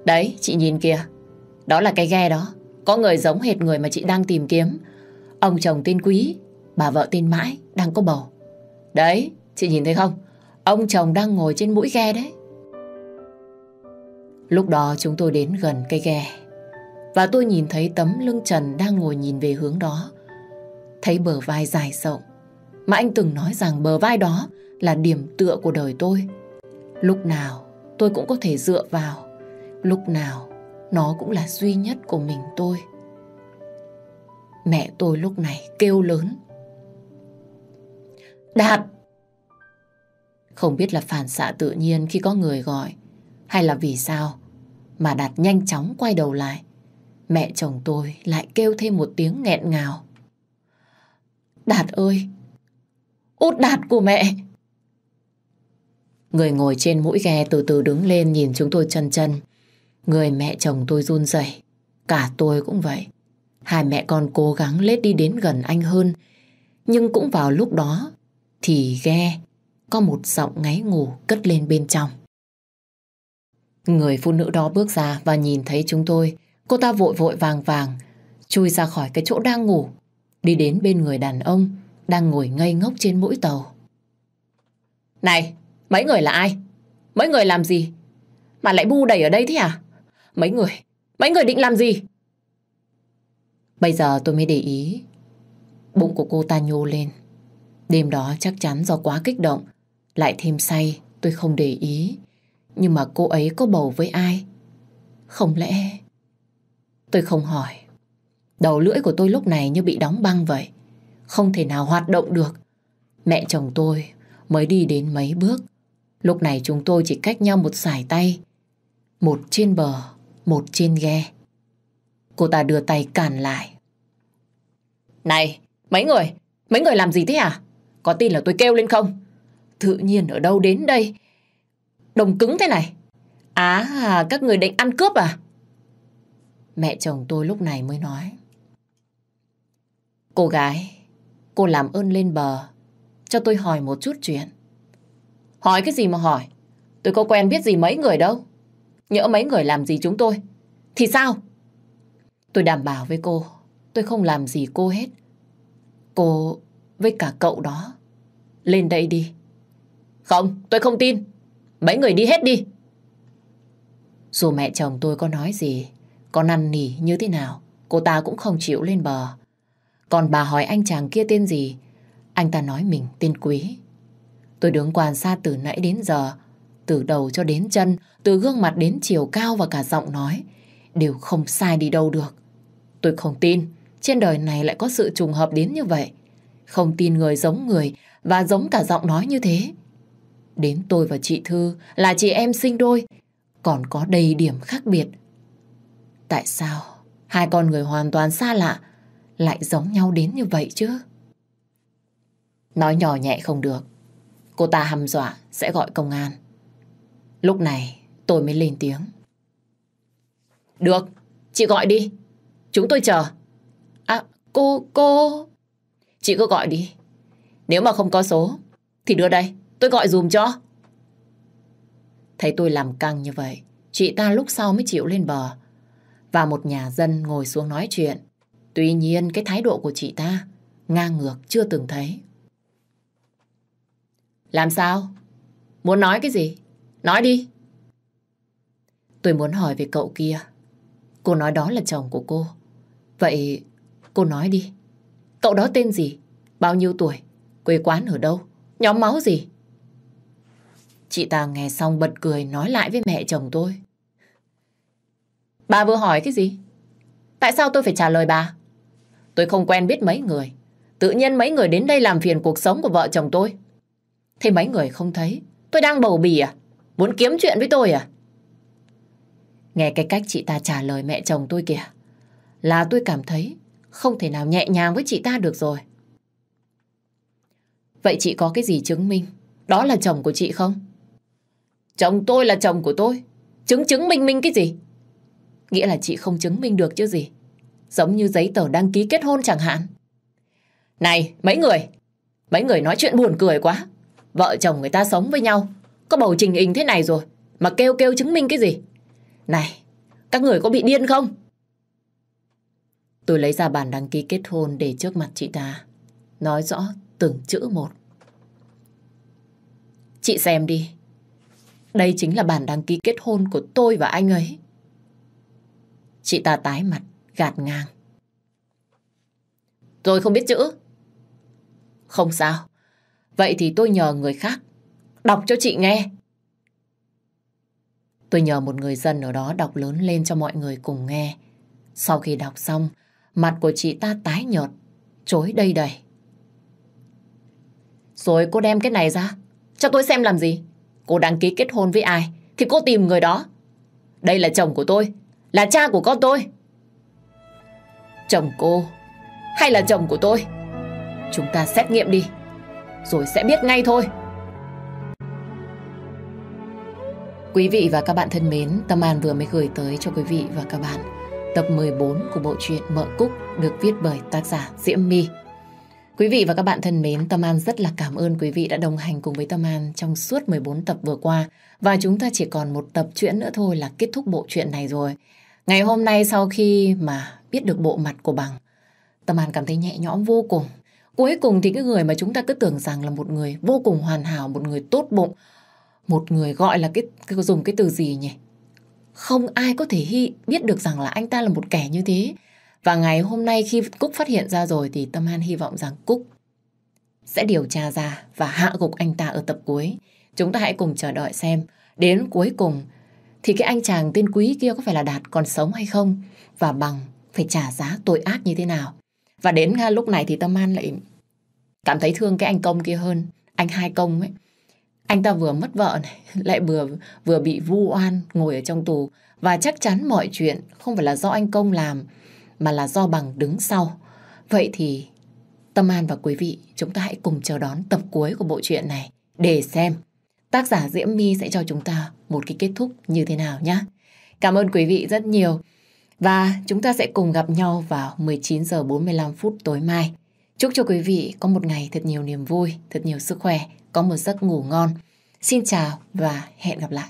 Đấy, chị nhìn kìa. Đó là cái ghe đó. Có người giống hệt người mà chị đang tìm kiếm. Ông chồng tên Quý, bà vợ tên Mãi, đang có bầu. Đấy, chị nhìn thấy không? Ông chồng đang ngồi trên mũi ghe đấy. Lúc đó chúng tôi đến gần cây ghe. Và tôi nhìn thấy tấm lưng Trần đang ngồi nhìn về hướng đó. Thấy bờ vai dài rộng. Mà anh từng nói rằng bờ vai đó là điểm tựa của đời tôi. Lúc nào tôi cũng có thể dựa vào Lúc nào nó cũng là duy nhất của mình tôi. Mẹ tôi lúc này kêu lớn. Đạt! Không biết là phản xạ tự nhiên khi có người gọi, hay là vì sao mà Đạt nhanh chóng quay đầu lại. Mẹ chồng tôi lại kêu thêm một tiếng nghẹn ngào. Đạt ơi! Út Đạt của mẹ! Người ngồi trên mũi ghe từ từ đứng lên nhìn chúng tôi chân chân. Người mẹ chồng tôi run rẩy, cả tôi cũng vậy. Hai mẹ con cố gắng lết đi đến gần anh hơn, nhưng cũng vào lúc đó thì ghe có một giọng ngáy ngủ cất lên bên trong. Người phụ nữ đó bước ra và nhìn thấy chúng tôi, cô ta vội vội vàng vàng chui ra khỏi cái chỗ đang ngủ, đi đến bên người đàn ông đang ngồi ngây ngốc trên mũi tàu. Này, mấy người là ai? Mấy người làm gì? Mà lại bu đầy ở đây thế à? Mấy người, mấy người định làm gì? Bây giờ tôi mới để ý. Bụng của cô ta nhô lên. Đêm đó chắc chắn do quá kích động. Lại thêm say, tôi không để ý. Nhưng mà cô ấy có bầu với ai? Không lẽ... Tôi không hỏi. Đầu lưỡi của tôi lúc này như bị đóng băng vậy. Không thể nào hoạt động được. Mẹ chồng tôi mới đi đến mấy bước. Lúc này chúng tôi chỉ cách nhau một sải tay. Một trên bờ, một trên ghe. Cô ta đưa tay cản lại. Này, mấy người, mấy người làm gì thế à? Có tin là tôi kêu lên không? Tự nhiên ở đâu đến đây? Đồng cứng thế này. À, các người định ăn cướp à? Mẹ chồng tôi lúc này mới nói. Cô gái, cô làm ơn lên bờ, cho tôi hỏi một chút chuyện. Hỏi cái gì mà hỏi? Tôi có quen biết gì mấy người đâu. Nhỡ mấy người làm gì chúng tôi Thì sao Tôi đảm bảo với cô Tôi không làm gì cô hết Cô với cả cậu đó Lên đây đi Không tôi không tin Mấy người đi hết đi Dù mẹ chồng tôi có nói gì có năn nỉ như thế nào Cô ta cũng không chịu lên bờ Còn bà hỏi anh chàng kia tên gì Anh ta nói mình tên Quý Tôi đứng quan sát từ nãy đến giờ từ đầu cho đến chân, từ gương mặt đến chiều cao và cả giọng nói, đều không sai đi đâu được. Tôi không tin, trên đời này lại có sự trùng hợp đến như vậy. Không tin người giống người và giống cả giọng nói như thế. Đến tôi và chị Thư là chị em sinh đôi, còn có đầy điểm khác biệt. Tại sao hai con người hoàn toàn xa lạ lại giống nhau đến như vậy chứ? Nói nhỏ nhẹ không được. Cô ta hăm dọa sẽ gọi công an. Lúc này tôi mới lên tiếng. Được, chị gọi đi. Chúng tôi chờ. À, cô, cô... Chị cứ gọi đi. Nếu mà không có số, thì đưa đây, tôi gọi dùm cho. Thấy tôi làm căng như vậy, chị ta lúc sau mới chịu lên bờ. Và một nhà dân ngồi xuống nói chuyện. Tuy nhiên, cái thái độ của chị ta ngang ngược chưa từng thấy. Làm sao? Muốn nói cái gì? Nói đi. Tôi muốn hỏi về cậu kia. Cô nói đó là chồng của cô. Vậy cô nói đi. Cậu đó tên gì? Bao nhiêu tuổi? Quê quán ở đâu? Nhóm máu gì? Chị ta nghe xong bật cười nói lại với mẹ chồng tôi. Bà vừa hỏi cái gì? Tại sao tôi phải trả lời bà? Tôi không quen biết mấy người. Tự nhiên mấy người đến đây làm phiền cuộc sống của vợ chồng tôi. Thế mấy người không thấy. Tôi đang bầu bì à? Muốn kiếm chuyện với tôi à? Nghe cái cách chị ta trả lời mẹ chồng tôi kìa. Là tôi cảm thấy không thể nào nhẹ nhàng với chị ta được rồi. Vậy chị có cái gì chứng minh đó là chồng của chị không? Chồng tôi là chồng của tôi. Chứng chứng minh minh cái gì? Nghĩa là chị không chứng minh được chứ gì. Giống như giấy tờ đăng ký kết hôn chẳng hạn. Này, mấy người! Mấy người nói chuyện buồn cười quá. Vợ chồng người ta sống với nhau. Có bầu trình hình thế này rồi. Mà kêu kêu chứng minh cái gì? Này, các người có bị điên không? Tôi lấy ra bản đăng ký kết hôn để trước mặt chị ta. Nói rõ từng chữ một. Chị xem đi. Đây chính là bản đăng ký kết hôn của tôi và anh ấy. Chị ta tái mặt, gạt ngang. Tôi không biết chữ. Không sao. Vậy thì tôi nhờ người khác đọc cho chị nghe. Tôi nhờ một người dân ở đó đọc lớn lên cho mọi người cùng nghe. Sau khi đọc xong, mặt của chị ta tái nhợt, chối đây đầy. Rồi cô đem cái này ra, cho tôi xem làm gì. Cô đăng ký kết hôn với ai, thì cô tìm người đó. Đây là chồng của tôi, là cha của con tôi. Chồng cô, hay là chồng của tôi? Chúng ta xét nghiệm đi, rồi sẽ biết ngay thôi. Quý vị và các bạn thân mến, Tâm An vừa mới gửi tới cho quý vị và các bạn tập 14 của bộ truyện Mợ Cúc được viết bởi tác giả Diễm My. Quý vị và các bạn thân mến, Tâm An rất là cảm ơn quý vị đã đồng hành cùng với Tâm An trong suốt 14 tập vừa qua và chúng ta chỉ còn một tập truyện nữa thôi là kết thúc bộ truyện này rồi. Ngày hôm nay sau khi mà biết được bộ mặt của Bằng, Tâm An cảm thấy nhẹ nhõm vô cùng. Cuối cùng thì cái người mà chúng ta cứ tưởng rằng là một người vô cùng hoàn hảo, một người tốt bụng, một người gọi là cái, cái dùng cái từ gì nhỉ? Không ai có thể hy, biết được rằng là anh ta là một kẻ như thế. Và ngày hôm nay khi Cúc phát hiện ra rồi thì Tâm An hy vọng rằng Cúc sẽ điều tra ra và hạ gục anh ta ở tập cuối. Chúng ta hãy cùng chờ đợi xem đến cuối cùng thì cái anh chàng tên Quý kia có phải là Đạt còn sống hay không và bằng phải trả giá tội ác như thế nào. Và đến à, lúc này thì Tâm An lại cảm thấy thương cái anh Công kia hơn. Anh Hai Công ấy. Anh ta vừa mất vợ này, lại vừa vừa bị vu oan ngồi ở trong tù. Và chắc chắn mọi chuyện không phải là do anh Công làm, mà là do bằng đứng sau. Vậy thì Tâm An và quý vị, chúng ta hãy cùng chờ đón tập cuối của bộ truyện này để xem tác giả Diễm My sẽ cho chúng ta một cái kết thúc như thế nào nhé. Cảm ơn quý vị rất nhiều. Và chúng ta sẽ cùng gặp nhau vào 19 giờ 45 phút tối mai. Chúc cho quý vị có một ngày thật nhiều niềm vui, thật nhiều sức khỏe, có một giấc ngủ ngon. Xin chào và hẹn gặp lại.